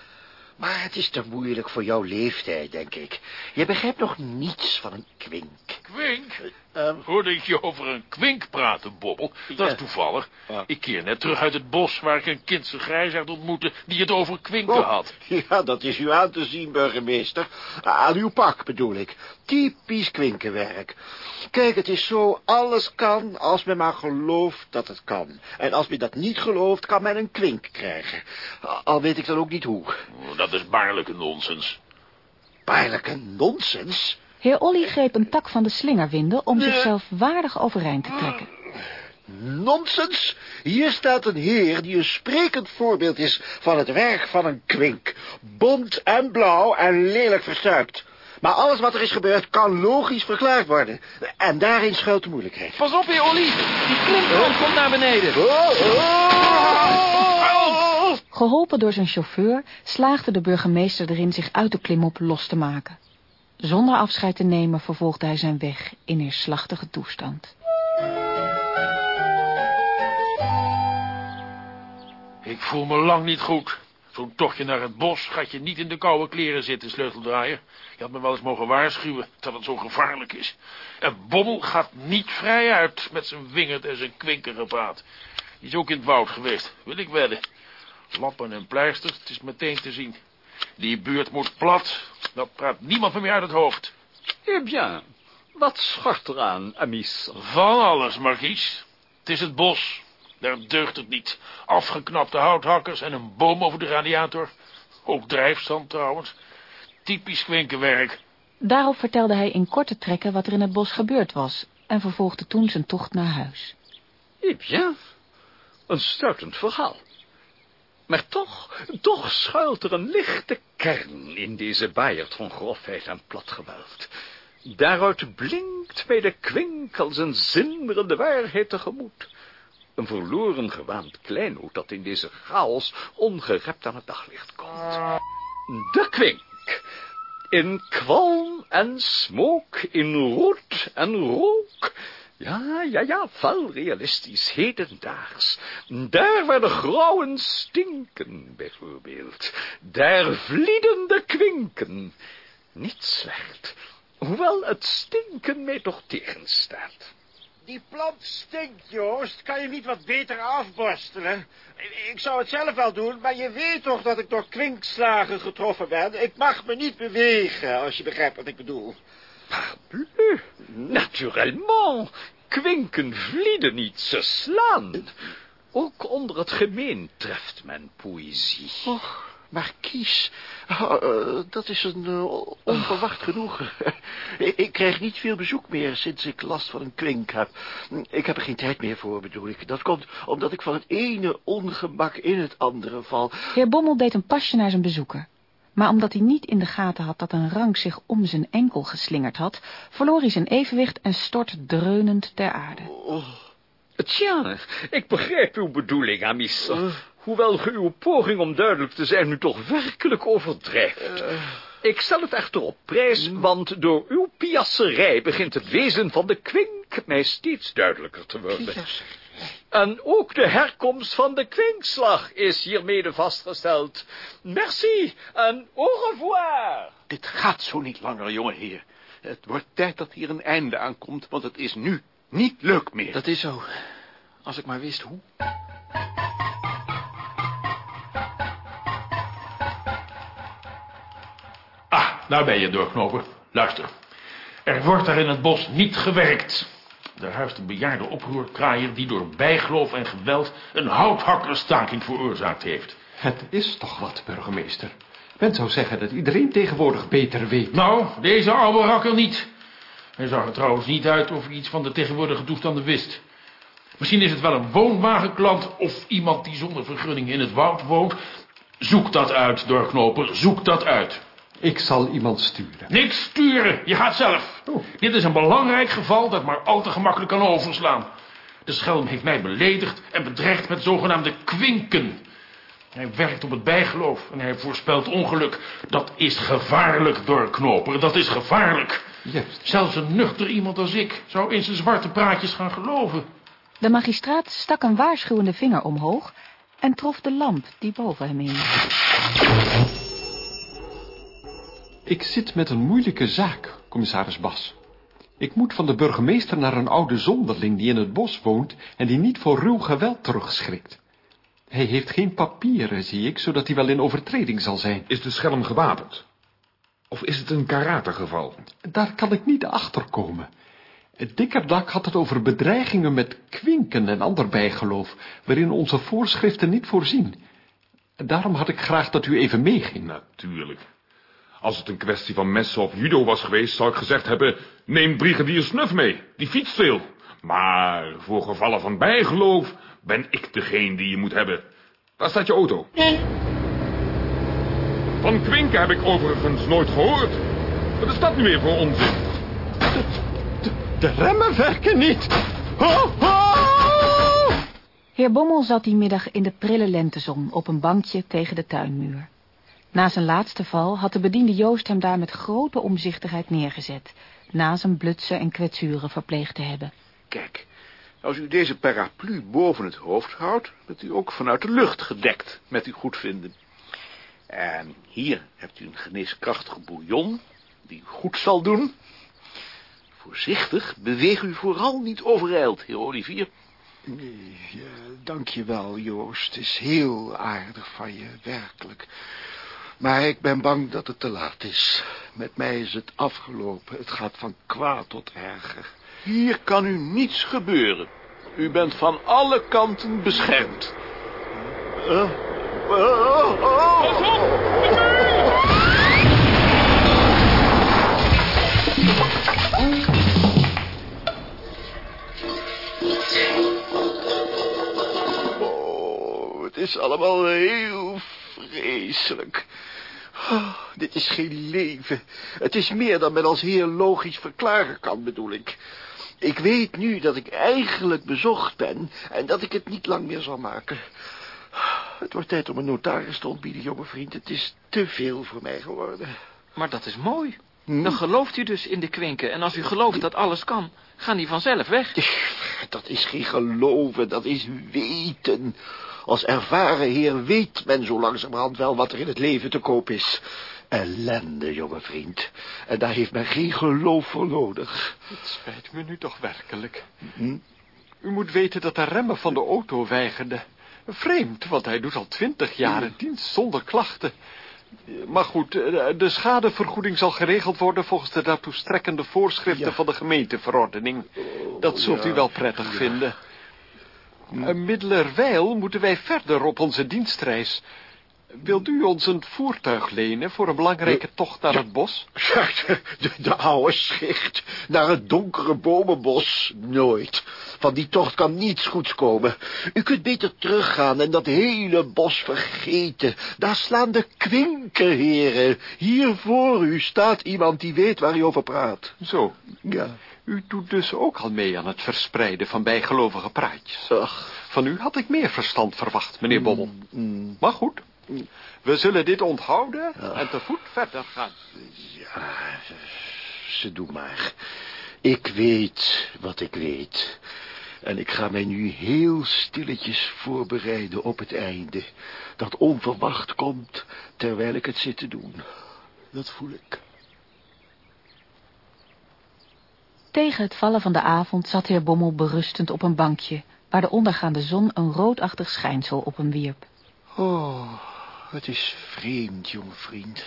Maar het is te moeilijk voor jouw leeftijd, denk ik. Je begrijpt nog niets van een kwink. Kwink? Ehm, Hoorde ik je over een kwink praten, Bobbel? Dat is toevallig. Ja. Ik keer net terug uit het bos waar ik een kindse grijsaard ontmoette... die het over kwinken Oh, had. Ja, dat is u aan te zien, burgemeester. Aan uw pak bedoel ik. Typisch kwinkenwerk. Kijk, het is zo, alles kan als men maar gelooft dat het kan. En als men dat niet gelooft, kan men een kwink krijgen. Al weet ik dan ook niet hoe. Oh, Dat is baarlijke nonsens. Pijnlijke nonsens. Heer Olly greep een tak van de slingerwinden om zichzelf waardig overeind te trekken. Nonsens? Hier staat een heer die een sprekend voorbeeld is van het werk van een kwink. Bont en blauw en lelijk verstuikt. Maar alles wat er is gebeurd kan logisch verklaard worden. En daarin schuilt de moeilijkheid. Pas op, heer Olly! Die klimkant komt naar beneden. Geholpen door zijn chauffeur slaagde de burgemeester erin zich uit de klimop los te maken. Zonder afscheid te nemen vervolgde hij zijn weg in neerslachtige toestand. Ik voel me lang niet goed. Zo'n tochtje naar het bos gaat je niet in de koude kleren zitten, sleuteldraaier. Je had me wel eens mogen waarschuwen dat het zo gevaarlijk is. En Bommel gaat niet vrij uit met zijn wingerd en zijn kwinkergepraat. Die is ook in het woud geweest, wil ik wedden. Lappen en pleisters, het is meteen te zien. Die buurt moet plat, dat praat niemand van meer uit het hoofd. Eh bien, wat schort eraan, amis? Van alles, markies. Het is het bos. Daar deugt het niet. Afgeknapte houthakkers en een boom over de radiator. Ook drijfstand trouwens. Typisch kwinkenwerk. Daarop vertelde hij in korte trekken wat er in het bos gebeurd was... en vervolgde toen zijn tocht naar huis. Eh bien, een stuitend verhaal. Maar toch, toch schuilt er een lichte kern in deze baaierd van grofheid en platgeweld. Daaruit blinkt bij de kwink als een zinderende waarheid tegemoet. Een verloren gewaand kleinood dat in deze chaos ongerept aan het daglicht komt. De kwink. In kwalm en smook, in roet en rook. Ja, ja, ja, fel realistisch, hedendaags. Daar waar de grauwen stinken, bijvoorbeeld. Daar vlieden de kwinken. Niet slecht, hoewel het stinken mij toch tegenstaat. Die plant stinkt, Joost. Kan je niet wat beter afborstelen? Ik zou het zelf wel doen, maar je weet toch dat ik door kwinkslagen getroffen ben. Ik mag me niet bewegen, als je begrijpt wat ik bedoel. Parbleu, naturellement. Kwinken vlieden niet, ze slaan. Ook onder het gemeen treft men poëzie. Och, maar kies. Oh, dat is een uh, onverwacht genoegen. *laughs* ik, ik krijg niet veel bezoek meer sinds ik last van een kwink heb. Ik heb er geen tijd meer voor, bedoel ik. Dat komt omdat ik van het ene ongemak in het andere val. Heer Bommel deed een pasje naar zijn bezoeker. Maar omdat hij niet in de gaten had dat een rank zich om zijn enkel geslingerd had... verloor hij zijn evenwicht en stort dreunend ter aarde. Oh. Tja, ik begrijp uw bedoeling, amis. Hoewel ge uw poging om duidelijk te zijn nu toch werkelijk overdrijft. Ik stel het echter op prijs, want door uw piasserij begint het wezen van de kwink mij steeds duidelijker te worden. En ook de herkomst van de kwinkslag is hiermede vastgesteld. Merci en au revoir. Dit gaat zo niet langer, jonge heer. Het wordt tijd dat hier een einde aankomt, want het is nu niet leuk meer. Dat is zo. Als ik maar wist hoe. Ah, daar ben je, doorknoper. Luister. Er wordt daar in het bos niet gewerkt. Er huist een bejaarde oproerkraaier die door bijgeloof en geweld een houthakkerstaking veroorzaakt heeft. Het is toch wat, burgemeester. Men zou zeggen dat iedereen tegenwoordig beter weet. Nou, deze oude rakker niet. Hij zag er trouwens niet uit of hij iets van de tegenwoordige toestanden wist. Misschien is het wel een woonwagenklant of iemand die zonder vergunning in het woud woont. Zoek dat uit, doorknoper, zoek dat uit. Ik zal iemand sturen. Niks sturen, je gaat zelf. Oh. Dit is een belangrijk geval dat maar al te gemakkelijk kan overslaan. De schelm heeft mij beledigd en bedreigd met zogenaamde kwinken. Hij werkt op het bijgeloof en hij voorspelt ongeluk. Dat is gevaarlijk, doorknoper, dat is gevaarlijk. Juist. Zelfs een nuchter iemand als ik zou in zijn zwarte praatjes gaan geloven. De magistraat stak een waarschuwende vinger omhoog... en trof de lamp die boven hem hing. Ik zit met een moeilijke zaak, commissaris Bas. Ik moet van de burgemeester naar een oude zonderling die in het bos woont... en die niet voor ruw geweld terugschrikt. Hij heeft geen papieren, zie ik, zodat hij wel in overtreding zal zijn. Is de schelm gewapend? Of is het een karategeval? Daar kan ik niet achter komen. Dikkerdak had het over bedreigingen met kwinken en ander bijgeloof... waarin onze voorschriften niet voorzien. Daarom had ik graag dat u even meeging. Natuurlijk. Als het een kwestie van messen of judo was geweest... zou ik gezegd hebben... neem brigadier Snuf mee, die fietst veel. Maar voor gevallen van bijgeloof... ben ik degene die je moet hebben. Waar staat je auto? Van kwinken heb ik overigens nooit gehoord. Wat is dat nu weer voor onzin? De remmen werken niet. Ho, ho! Heer Bommel zat die middag in de prille lentezon op een bankje tegen de tuinmuur. Na zijn laatste val had de bediende Joost hem daar met grote omzichtigheid neergezet, na zijn blutsen en kwetsuren verpleegd te hebben. Kijk, Als u deze paraplu boven het hoofd houdt, bent u ook vanuit de lucht gedekt met uw goedvinden. En hier hebt u een geneeskrachtige bouillon, die u goed zal doen. Voorzichtig, beweeg u vooral niet overijld, heer Olivier. Nee, ja, dank je wel, Joost. Het is heel aardig van je, werkelijk. Maar ik ben bang dat het te laat is. Met mij is het afgelopen. Het gaat van kwaad tot erger. Hier kan u niets gebeuren. U bent van alle kanten beschermd. Uh, uh, uh, Oh, het is allemaal heel vreselijk. Oh, dit is geen leven. Het is meer dan men als heer logisch verklaren kan, bedoel ik. Ik weet nu dat ik eigenlijk bezocht ben en dat ik het niet lang meer zal maken. Het wordt tijd om een notaris te ontbieden, jonge vriend. Het is te veel voor mij geworden. Maar dat is mooi. Dan gelooft u dus in de kwinken. En als u gelooft dat alles kan, gaan die vanzelf weg. *laughs* Dat is geen geloven, dat is weten. Als ervaren heer weet men zo langzamerhand wel wat er in het leven te koop is. Ellende, jonge vriend. En daar heeft men geen geloof voor nodig. Het spijt me nu toch werkelijk. Hm? U moet weten dat de remmen van de auto weigerden. Vreemd, want hij doet al twintig jaar in dienst zonder klachten. Maar goed, de schadevergoeding zal geregeld worden volgens de daartoe strekkende voorschriften Ja. van de gemeenteverordening. Dat zult u wel prettig vinden. Een middelerwijl moeten wij verder op onze dienstreis. Wilt u ons een voertuig lenen voor een belangrijke tocht naar het bos? *laughs* De, de, de oude schicht. Naar het donkere bomenbos. Nooit. Van die tocht kan niets goeds komen. U kunt beter teruggaan en dat hele bos vergeten. Daar slaan de kwinken, heren. Hier voor u staat iemand die weet waar hij over praat. Zo, Ja. U doet dus ook al mee aan het verspreiden van bijgelovige praatjes. Ach. Van u had ik meer verstand verwacht, meneer Bommel. Mm, Maar goed, we zullen dit onthouden en te voet verder gaan. ja, ze doen maar. Ik weet wat ik weet. En ik ga mij nu heel stilletjes voorbereiden op het einde. Dat onverwacht komt terwijl ik het zit te doen. Dat voel ik. Tegen het vallen van de avond zat heer Bommel berustend op een bankje, waar de ondergaande zon een roodachtig schijnsel op hem wierp. Oh, het is vreemd, jonge vriend.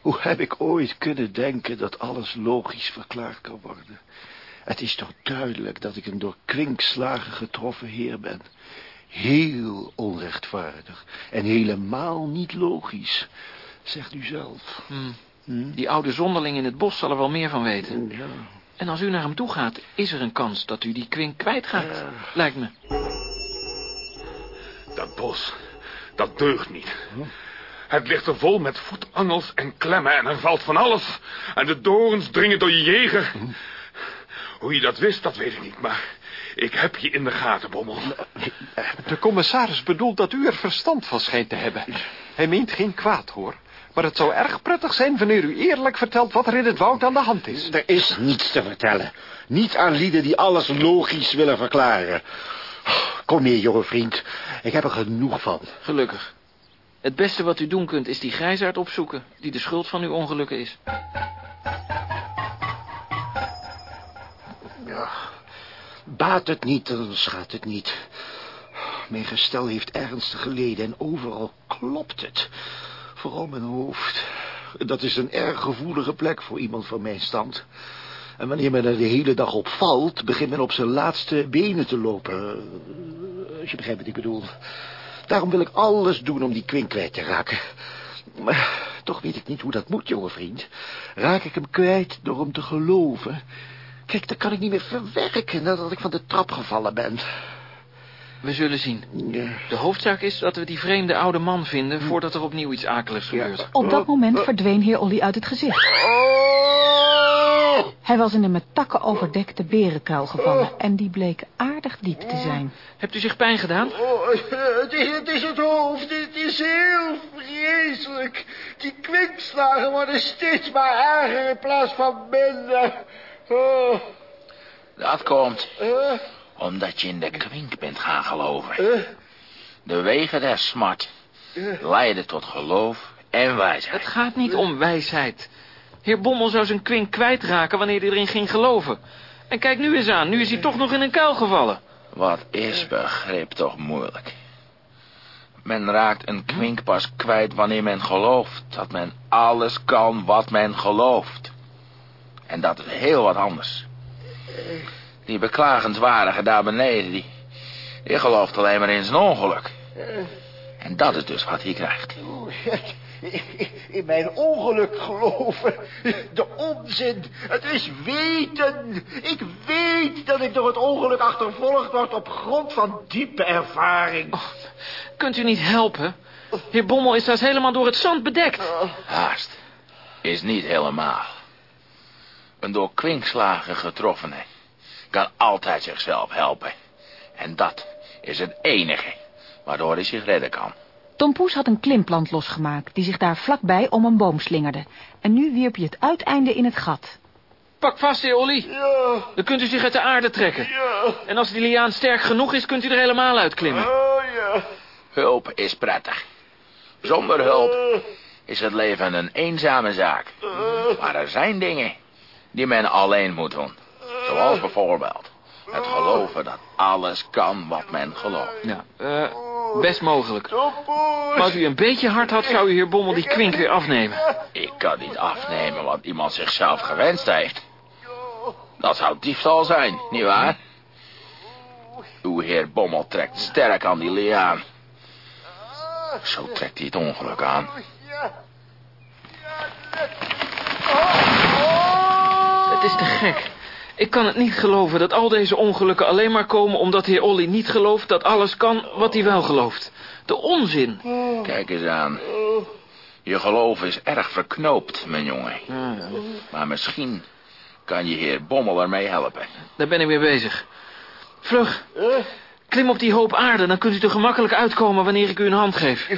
Hoe heb ik ooit kunnen denken dat alles logisch verklaard kan worden? Het is toch duidelijk dat ik een door kwinkslagen getroffen heer ben. Heel onrechtvaardig en helemaal niet logisch. Zegt u zelf. Hm. Hm? Die oude zonderling in het bos zal er wel meer van weten. Ja. En als u naar hem toe gaat, is er een kans dat u die kwink kwijtgaat. Lijkt me. Dat bos, dat deugt niet. Het ligt er vol met voetangels en klemmen en er valt van alles. En de dorens dringen door je jeger. Hoe je dat wist, dat weet ik niet, maar ik heb je in de gaten, Bommel. De commissaris bedoelt dat u er verstand van schijnt te hebben. Hij meent geen kwaad, hoor. Maar het zou erg prettig zijn wanneer u eerlijk vertelt wat er in het woud aan de hand is. Er is niets te vertellen. Niet aan lieden die alles logisch willen verklaren. Kom mee, jonge vriend. Ik heb er genoeg van. Gelukkig. Het beste wat u doen kunt is die grijsaard opzoeken... die de schuld van uw ongelukken is. Ja, baat het niet, dan schaadt het niet. Mijn gestel heeft ernstig geleden en overal klopt het. Vooral mijn hoofd. Dat is een erg gevoelige plek voor iemand van mijn stand. En wanneer men er de hele dag op valt, begint men op zijn laatste benen te lopen. Eh, Als je begrijpt wat ik bedoel. Daarom wil ik alles doen om die kwink kwijt te raken. Maar toch weet ik niet hoe dat moet, jonge vriend. Raak ik hem kwijt door hem te geloven? Kijk, dan kan ik niet meer verwerken nadat ik van de trap gevallen ben. We zullen zien. Ja. De hoofdzaak is dat we die vreemde oude man vinden... voordat er opnieuw iets akeligs gebeurt. Op dat moment verdween heer Olly uit het gezicht. Hij was in een met takken overdekte berenkuil gevallen en die bleek aardig diep te zijn. Hebt u zich pijn gedaan? Oh, het is, het is het hoofd. Het is heel vreselijk. Die kwinkslagen worden steeds maar erger in plaats van minder. Oh, Dat komt. eh, Omdat je in de kwink bent gaan geloven. De wegen der smart leiden tot geloof en wijsheid. Het gaat niet om wijsheid. Heer Bommel zou zijn kwink kwijtraken wanneer hij erin ging geloven. En kijk nu eens aan, nu is hij toch nog in een kuil gevallen. Wat is begrip toch moeilijk. Men raakt een kwink pas kwijt wanneer men gelooft dat men alles kan wat men gelooft. En dat is heel wat anders. Die beklagenswaardige daar beneden, die, die gelooft alleen maar in zijn ongeluk. En dat is dus wat hij krijgt. In mijn ongeluk geloven. De onzin. Het is weten. Ik weet dat ik door het ongeluk achtervolgd word op grond van diepe ervaring. Oh, kunt u niet helpen? Heer Bommel is zelfs helemaal door het zand bedekt. Haast. Is niet helemaal. Een door kwinkslagen getroffene kan altijd zichzelf helpen. En dat is het enige waardoor hij zich redden kan. Tom Poes had een klimplant losgemaakt die zich daar vlakbij om een boom slingerde. En nu wierp hij het uiteinde in het gat. Pak vast, heer Olly. Ja. Dan kunt u zich uit de aarde trekken. Ja. En als die liaan sterk genoeg is, kunt u er helemaal uitklimmen. Oh ja. Hulp is prettig. Zonder hulp is het leven een eenzame zaak. Maar er zijn dingen die men alleen moet doen. Zoals bijvoorbeeld het geloven dat alles kan wat men gelooft. Ja, eh, best mogelijk. Maar als u een beetje hard had, zou u heer Bommel die kwink weer afnemen. Ik kan niet afnemen wat iemand zichzelf gewenst heeft. Dat zou diefstal zijn, nietwaar? Uw heer Bommel trekt sterk aan die liaan. Zo trekt hij het ongeluk aan. Het is te gek. Ik kan het niet geloven dat al deze ongelukken alleen maar komen... omdat heer Olly niet gelooft dat alles kan wat hij wel gelooft. De onzin. Kijk eens aan. Je geloof is erg verknoopt, mijn jongen. Maar misschien kan je heer Bommel ermee helpen. Daar ben ik weer bezig. Vlug. Klim op die hoop aarde, dan kunt u er gemakkelijk uitkomen wanneer ik u een hand geef.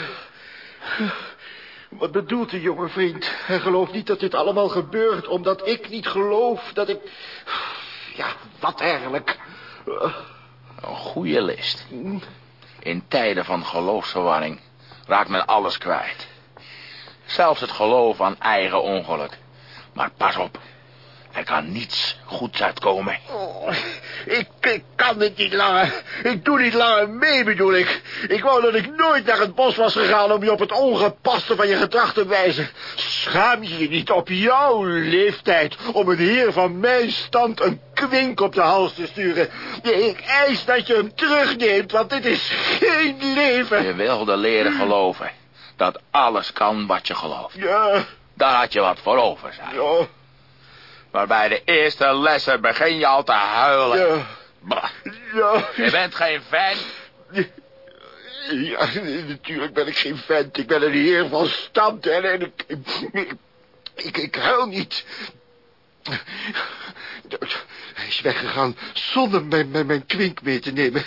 Wat bedoelt de jonge vriend? Hij gelooft niet dat dit allemaal gebeurt... omdat ik niet geloof dat ik... Ja, wat eigenlijk? Een goede list. In tijden van geloofsverwarring raakt men alles kwijt. Zelfs het geloof aan eigen ongeluk. Maar pas op, er kan niets goeds uitkomen. Oh, ik, ik kan dit niet langer. Ik doe niet langer mee, bedoel ik. Ik wou dat ik nooit naar het bos was gegaan... om je op het ongepaste van je gedrag te wijzen. Schaam je je niet op jouw leeftijd... om een heer van mijn stand een kwink op de hals te sturen. Ik eis dat je hem terugneemt, want dit is geen leven. Je wilde leren geloven dat alles kan wat je gelooft. Ja. Daar had je wat voor over, zijn. Ja. Maar bij de eerste lessen begin je al te huilen. Ja. Je bent geen fan. Ja, natuurlijk ben ik geen vent. Ik ben een heer van stand en, en ik, ik, ik, ik huil niet. Hij is weggegaan zonder mijn, mijn, mijn kwink mee te nemen.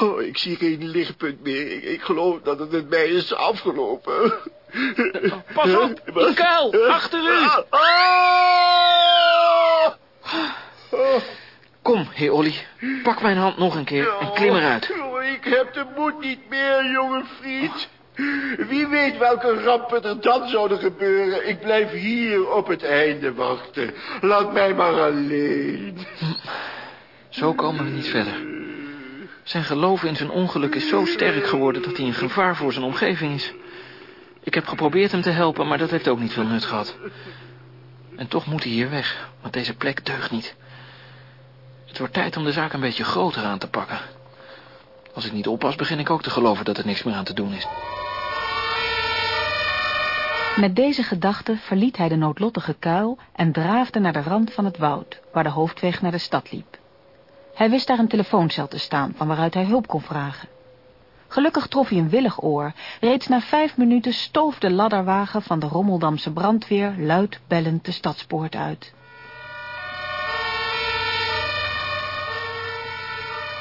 Oh, ik zie geen lichtpunt meer. Ik, ik geloof dat het met mij is afgelopen. Pas op, die kuil, achter u. Kom, heer Olly, pak mijn hand nog een keer en klim eruit. Oh, ik heb de moed niet meer, jonge vriend. Wie weet welke rampen er dan zouden gebeuren. Ik blijf hier op het einde wachten. Laat mij maar alleen. Zo komen we niet verder. Zijn geloof in zijn ongeluk is zo sterk geworden dat hij een gevaar voor zijn omgeving is. Ik heb geprobeerd hem te helpen, maar dat heeft ook niet veel nut gehad. En toch moet hij hier weg, want deze plek deugt niet. Het wordt tijd om de zaak een beetje groter aan te pakken. Als ik niet oppas, begin ik ook te geloven dat er niks meer aan te doen is. Met deze gedachte verliet hij de noodlottige kuil en draafde naar de rand van het woud, waar de hoofdweg naar de stad liep. Hij wist daar een telefooncel te staan, van waaruit hij hulp kon vragen. Gelukkig trof hij een willig oor. Reeds na vijf minuten stoof de ladderwagen van de Rommeldamse brandweer luid bellend de stadspoort uit.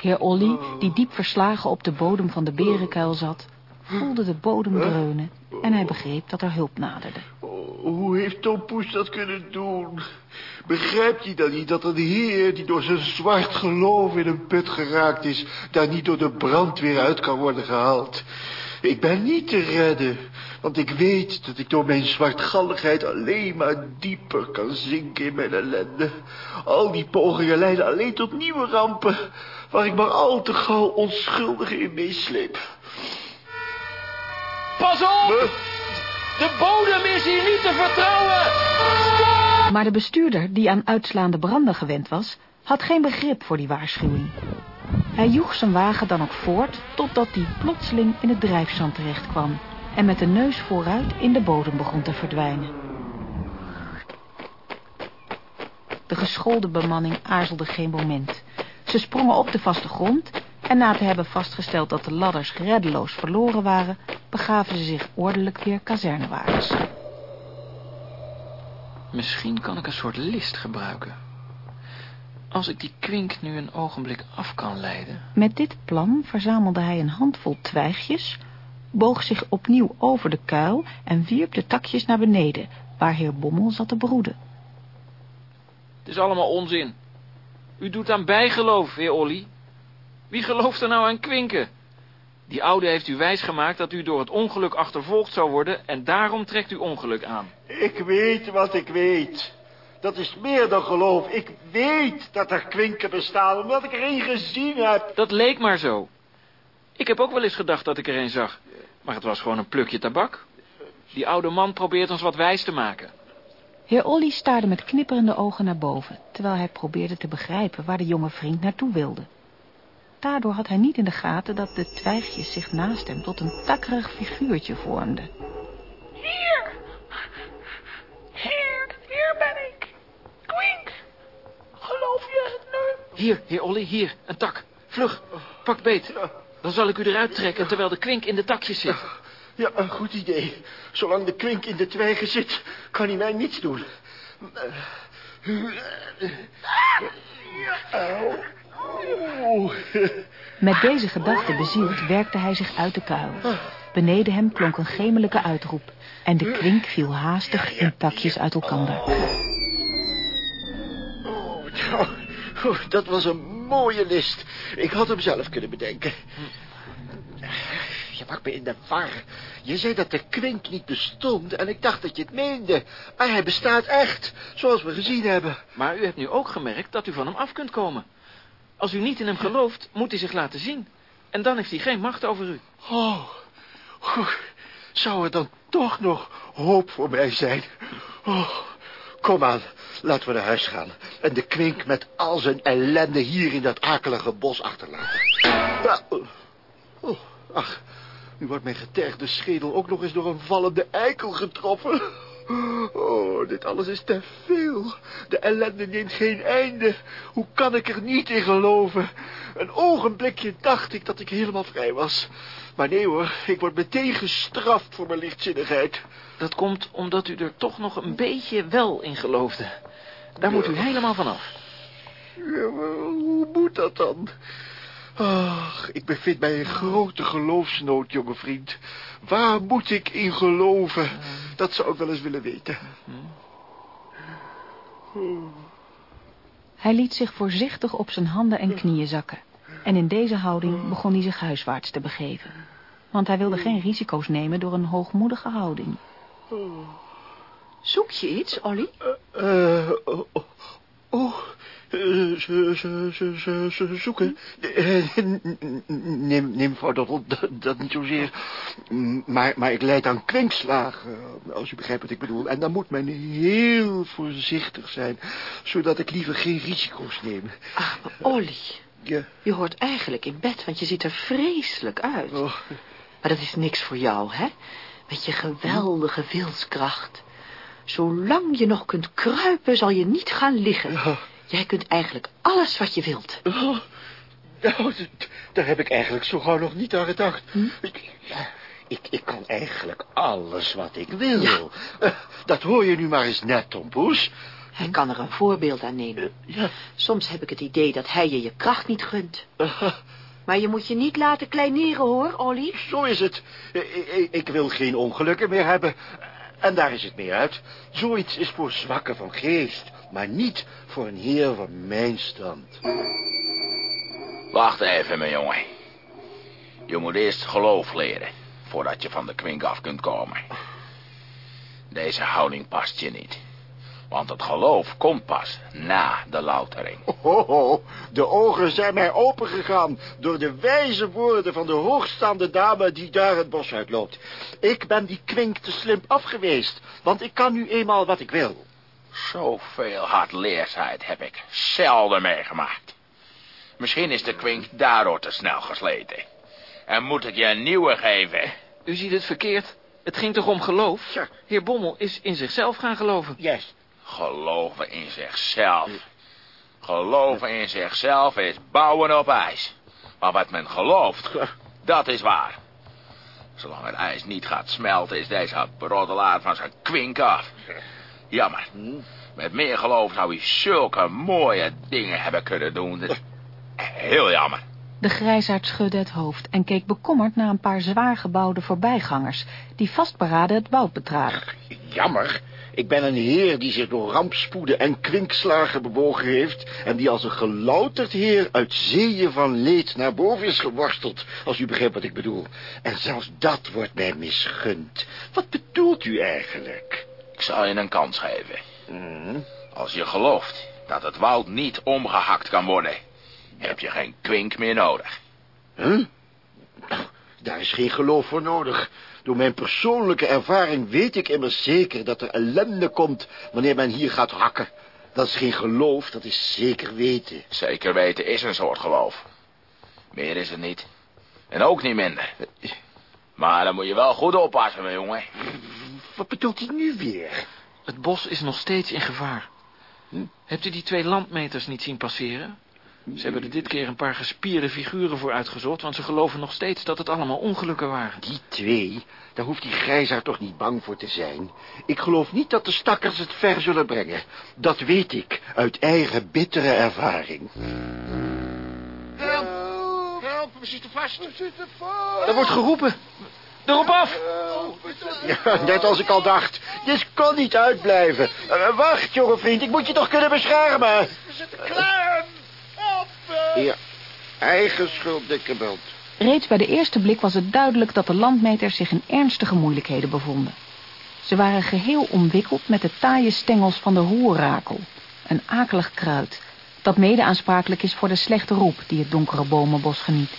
Heer Olly, die diep verslagen op de bodem van de berenkuil zat, voelde de bodem dreunen en hij begreep dat er hulp naderde. Hoe heeft Tom Poes dat kunnen doen? Begrijpt hij dan niet dat een heer die door zijn zwart geloof in een put geraakt is... daar niet door de brandweer uit kan worden gehaald? Ik ben niet te redden, want ik weet dat ik door mijn zwartgalligheid alleen maar dieper kan zinken in mijn ellende. Al die pogingen leiden alleen tot nieuwe rampen, waar ik maar al te gauw onschuldigen in meesleep. Pas op! De bodem is hier niet te vertrouwen! Maar de bestuurder, die aan uitslaande branden gewend was, had geen begrip voor die waarschuwing. Hij joeg zijn wagen dan ook voort, totdat hij plotseling in het drijfzand terecht kwam en met de neus vooruit in de bodem begon te verdwijnen. De geschoolde bemanning aarzelde geen moment. Ze sprongen op de vaste grond en na te hebben vastgesteld dat de ladders reddeloos verloren waren, begaven ze zich ordelijk weer kazernewaarts. Misschien kan ik een soort list gebruiken. Als ik die kwink nu een ogenblik af kan leiden... Met dit plan verzamelde hij een handvol twijgjes, boog zich opnieuw over de kuil en wierp de takjes naar beneden, waar heer Bommel zat te broeden. Het is allemaal onzin. U doet aan bijgeloof, heer Olly. Wie gelooft er nou aan kwinken? Die oude heeft u wijsgemaakt dat u door het ongeluk achtervolgd zou worden... en daarom trekt u ongeluk aan. Ik weet wat ik weet. Dat is meer dan geloof. Ik weet dat er kwinken bestaan, omdat ik er een gezien heb. Dat leek maar zo. Ik heb ook wel eens gedacht dat ik er een zag. Maar het was gewoon een plukje tabak. Die oude man probeert ons wat wijs te maken. Heer Olly staarde met knipperende ogen naar boven... terwijl hij probeerde te begrijpen waar de jonge vriend naartoe wilde. Daardoor had hij niet in de gaten dat de twijgjes zich naast hem tot een takkerig figuurtje vormden. Hier! Hier, hier ben ik. Kwink, geloof je het nu? Hier, heer Olly, hier, een tak. Vlug, pak beet. Dan zal ik u eruit trekken terwijl de kwink in de takjes zit. Ja, een goed idee. Zolang de kwink in de twijgen zit, kan hij mij niets doen. Met deze gedachte bezield werkte hij zich uit de kuil. Beneden hem klonk een gemelijke uitroep en de kwink viel haastig in takjes uit elkander. Oh, oh, dat was een mooie list. Ik had hem zelf kunnen bedenken. Je maakt me in de war. Je zei dat de kwink niet bestond en ik dacht dat je het meende. Maar hij bestaat echt, zoals we gezien hebben. Maar u hebt nu ook gemerkt dat u van hem af kunt komen. Als u niet in hem gelooft, moet hij zich laten zien. En dan heeft hij geen macht over u. Oh, oh, zou er dan toch nog hoop voor mij zijn? Oh, kom aan, laten we naar huis gaan. En de kwink met al zijn ellende hier in dat akelige bos achterlaten. Ja, oh, ach, nu wordt mijn getergde schedel ook nog eens door een vallende eikel getroffen. Oh, dit alles is te veel. De ellende neemt geen einde. Hoe kan ik er niet in geloven? Een ogenblikje dacht ik dat ik helemaal vrij was. Maar nee hoor, ik word meteen gestraft voor mijn lichtzinnigheid. Dat komt omdat u er toch nog een beetje wel in geloofde. Daar moet u helemaal vanaf. Ja, maar hoe moet dat dan? Ach, ik bevind mij in grote geloofsnood, jonge vriend. Waar moet ik in geloven? Dat zou ik wel eens willen weten. Hij liet zich voorzichtig op zijn handen en knieën zakken. En in deze houding begon hij zich huiswaarts te begeven. Want hij wilde geen risico's nemen door een hoogmoedige houding. Zoek je iets, Olly? Eh, oh, oh, oh, eh, ze, ze, ze, ze, ze zoeken. Eh, Neem, neem mevrouw dat, dat, dat niet zozeer. Maar, maar ik leid aan kwinkslagen, als u begrijpt wat ik bedoel. En dan moet men heel voorzichtig zijn, zodat ik liever geen risico's neem. Ach, maar Olly, Ja. je hoort eigenlijk in bed, want je ziet er vreselijk uit. Oh, Maar dat is niks voor jou, hè? Met je geweldige wilskracht. Zolang je nog kunt kruipen, zal je niet gaan liggen. Jij kunt eigenlijk alles wat je wilt. oh, nou, daar heb ik eigenlijk zo gauw nog niet aan gedacht. Ik, ja, ik, ik kan eigenlijk alles wat ik wil. Eh, dat hoor je nu maar eens net, Tom Poes. Hij kan er een voorbeeld aan nemen. Ja. Soms heb ik het idee dat hij je je kracht niet gunt. Maar je moet je niet laten kleineren, hoor, Olly. Zo is het. Ik, ik, ik wil geen ongelukken meer hebben. En daar is het mee uit. Zoiets is voor zwakken van geest, maar niet voor een heer van mijn stand. Wacht even, mijn jongen. Je moet eerst geloof leren, voordat je van de kwink af kunt komen. Deze houding past je niet. Want het geloof komt pas na de loutering. Ho, de ogen zijn mij opengegaan door de wijze woorden van de hoogstaande dame die daar het bos uitloopt. Ik ben die kwink te slim afgeweest, want ik kan nu eenmaal wat ik wil. Zoveel hardleersheid heb ik zelden meegemaakt. Misschien is de kwink daardoor te snel gesleten. En moet ik je een nieuwe geven? U ziet het verkeerd. Het ging toch om geloof? Ja. Heer Bommel is in zichzelf gaan geloven. Juist. Geloven in zichzelf. Geloven in zichzelf is bouwen op ijs. Maar wat men gelooft, dat is waar. Zolang het ijs niet gaat smelten, is deze broddelaar van zijn kwink af. Jammer. Met meer geloof zou hij zulke mooie dingen hebben kunnen doen. Dat is Heel jammer. De grijsaard schudde het hoofd en keek bekommerd naar een paar zwaar gebouwde voorbijgangers... die vastberaden het woud betraden. Jammer. Ik ben een heer die zich door rampspoeden en kwinkslagen bewogen heeft... en die als een gelouterd heer uit zeeën van leed naar boven is geworsteld... als u begrijpt wat ik bedoel. En zelfs dat wordt mij misgund. Wat bedoelt u eigenlijk? Ik zal je een kans geven. Als je gelooft dat het woud niet omgehakt kan worden... heb je geen kwink meer nodig. Huh? Daar is geen geloof voor nodig. Door mijn persoonlijke ervaring weet ik immers zeker dat er ellende komt wanneer men hier gaat hakken. Dat is geen geloof, dat is zeker weten. Zeker weten is een soort geloof. Meer is het niet. En ook niet minder. Maar dan moet je wel goed oppassen, mijn jongen. Wat bedoelt hij nu weer? Het bos is nog steeds in gevaar. Hebt u die twee landmeters niet zien passeren? Ze hebben er dit keer een paar gespierde figuren voor uitgezocht... want ze geloven nog steeds dat het allemaal ongelukken waren. Die twee, daar hoeft die grijzaar toch niet bang voor te zijn. Ik geloof niet dat de stakkers het ver zullen brengen. Dat weet ik, uit eigen bittere ervaring. Help! Help, we zitten vast. We zitten vast. Er wordt geroepen. Erop af! Ja, net als ik al dacht. Dit kon niet uitblijven. Uh, wacht, jonge vriend, ik moet je toch kunnen beschermen. We zitten klem. Help! Ja, eigen schuld, dikke bult. Reeds bij de eerste blik was het duidelijk dat de landmeters zich in ernstige moeilijkheden bevonden. Ze waren geheel omwikkeld met de taaie stengels van de roerrakel, een akelig kruid, dat mede aansprakelijk is voor de slechte roep die het donkere bomenbos geniet.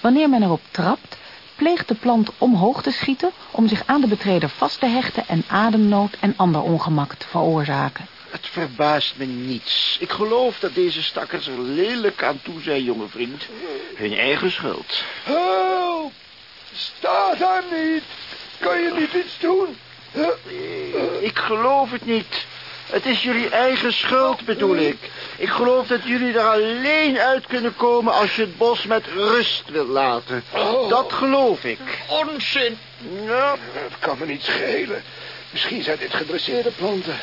Wanneer men erop trapt, pleegt de plant omhoog te schieten om zich aan de betreder vast te hechten en ademnood en ander ongemak te veroorzaken. Het verbaast me niets. Ik geloof dat deze stakkers er lelijk aan toe zijn, jonge vriend. Hun eigen schuld. Help! Sta daar niet! Kan je niet iets doen? Ik geloof het niet. Het is jullie eigen schuld, bedoel ik. Ik geloof dat jullie er alleen uit kunnen komen als je het bos met rust wilt laten. Dat geloof ik. Onzin! Ja, Het kan me niet schelen. Misschien zijn dit gedresseerde planten.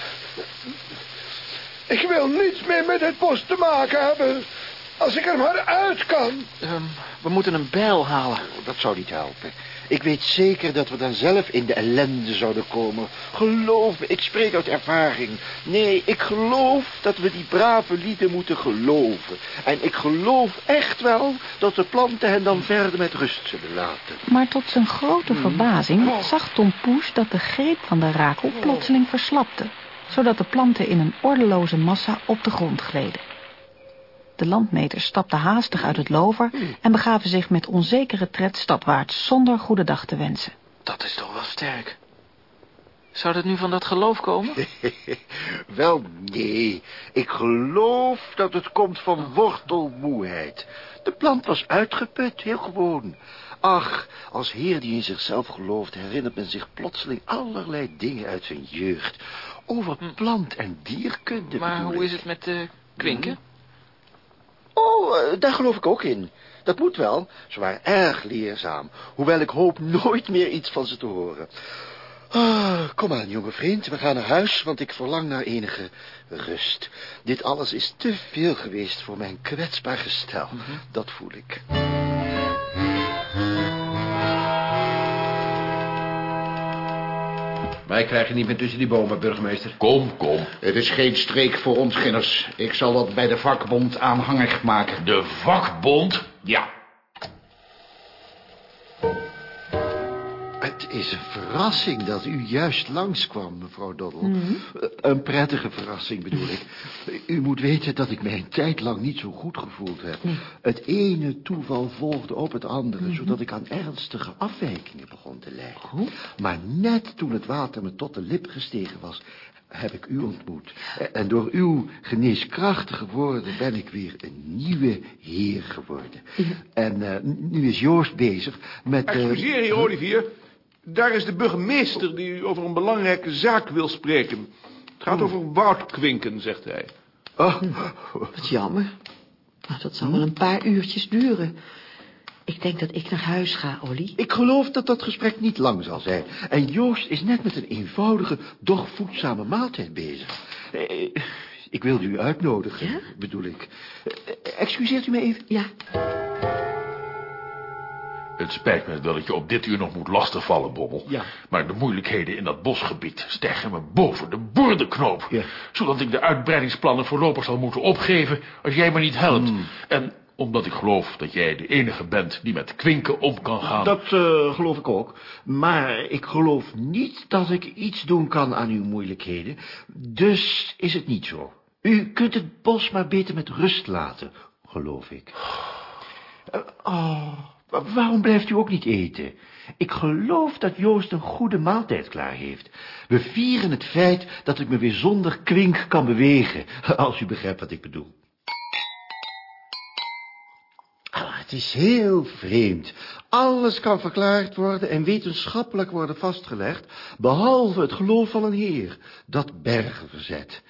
Ik wil niets meer met het bos te maken hebben. Als ik er maar uit kan. Ehm, we moeten een bijl halen. dat zou niet helpen. Ik weet zeker dat we dan zelf in de ellende zouden komen. Geloof me, ik spreek uit ervaring. Nee, ik geloof dat we die brave lieden moeten geloven. En ik geloof echt wel dat de planten hen dan verder met rust zullen laten. Maar tot zijn grote verbazing zag Tom Poes dat de greep van de rakel plotseling verslapte, zodat de planten in een ordeloze massa op de grond gleden. De landmeters stapten haastig uit het lover en begaven zich met onzekere tred stadwaarts zonder goede dag te wensen. Dat is toch wel sterk. Zou dat nu van dat geloof komen? *laughs* Wel, nee. Ik geloof dat het komt van wortelmoeheid. De plant was uitgeput, heel gewoon. Ach, als heer die in zichzelf gelooft, herinnert men zich plotseling allerlei dingen uit zijn jeugd. Over plant- en dierkunde Maar hoe ik. is het met de kwinken? Oh, eh, daar geloof ik ook in. Dat moet wel. Ze waren erg leerzaam. Hoewel ik hoop *laughs* nooit meer iets van ze te horen. Ah, kom aan, jonge vriend. We gaan naar huis, want ik verlang naar enige rust. Dit alles is te veel geweest voor mijn kwetsbaar gestel. Dat voel ik. Wij krijgen niet meer tussen die bomen, burgemeester. Kom, kom. Het is geen streek voor ons, Ginners. Ik zal dat bij de vakbond aanhangig maken. De vakbond? Ja. Is een verrassing dat u juist langskwam, mevrouw Doddel. Mhm. Een prettige verrassing, bedoel ik. U moet weten dat ik mij een tijd lang niet zo goed gevoeld heb. Het ene toeval volgde op het andere... Mhm. zodat ik aan ernstige afwijkingen begon te lijden. Maar net toen het water me tot de lip gestegen was... heb ik u ontmoet. En door uw geneeskrachtige woorden ben ik weer een nieuwe heer geworden. En eh, nu is Joost bezig met... eh, Excuseer, heer Olivier. Daar is de burgemeester die u over een belangrijke zaak wil spreken. Het gaat over woudkwinken, zegt hij. Oh, Wat jammer. Nou, dat zal wel een paar uurtjes duren. Ik denk dat ik naar huis ga, Olly. Ik geloof dat dat gesprek niet lang zal zijn. En Joost is net met een eenvoudige, doch voedzame maaltijd bezig. Eh, Ik wilde u uitnodigen, bedoel ik. Eh, Excuseert u me even? Ja. Het spijt me dat ik je op dit uur nog moet lastigvallen, Bommel. Ja. Maar de moeilijkheden in dat bosgebied stijgen me boven de boordenknoop. Zodat ik de uitbreidingsplannen voorlopig zal moeten opgeven als jij me niet helpt. Hmm. En omdat ik geloof dat jij de enige bent die met kwinken om kan gaan. Dat eh, geloof ik ook. Maar ik geloof niet dat ik iets doen kan aan uw moeilijkheden. Dus is het niet zo. U kunt het bos maar beter met rust laten, geloof ik. Eh, oh, waarom blijft u ook niet eten? Ik geloof dat Joost een goede maaltijd klaar heeft. We vieren het feit dat ik me weer zonder kwink kan bewegen, *laughs* als u begrijpt wat ik bedoel. Ah, het is heel vreemd. Alles kan verklaard worden en wetenschappelijk worden vastgelegd, behalve het geloof van een heer, dat bergen verzet.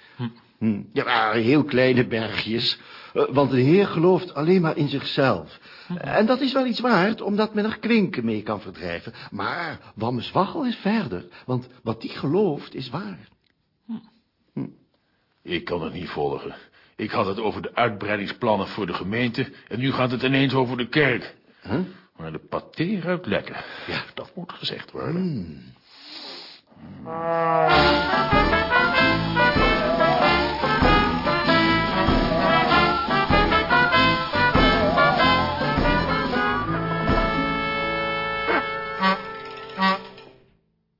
Hm. Ja, maar heel kleine bergjes, want een heer gelooft alleen maar in zichzelf. En dat is wel iets waard, omdat men er kwinken mee kan verdrijven. Maar Wammeswaggel is verder, want wat die gelooft is waar. Ik kan het niet volgen. Ik had het over de uitbreidingsplannen voor de gemeente... en nu gaat het ineens over de kerk. Maar de paté ruikt lekker. Ja, dat moet gezegd worden.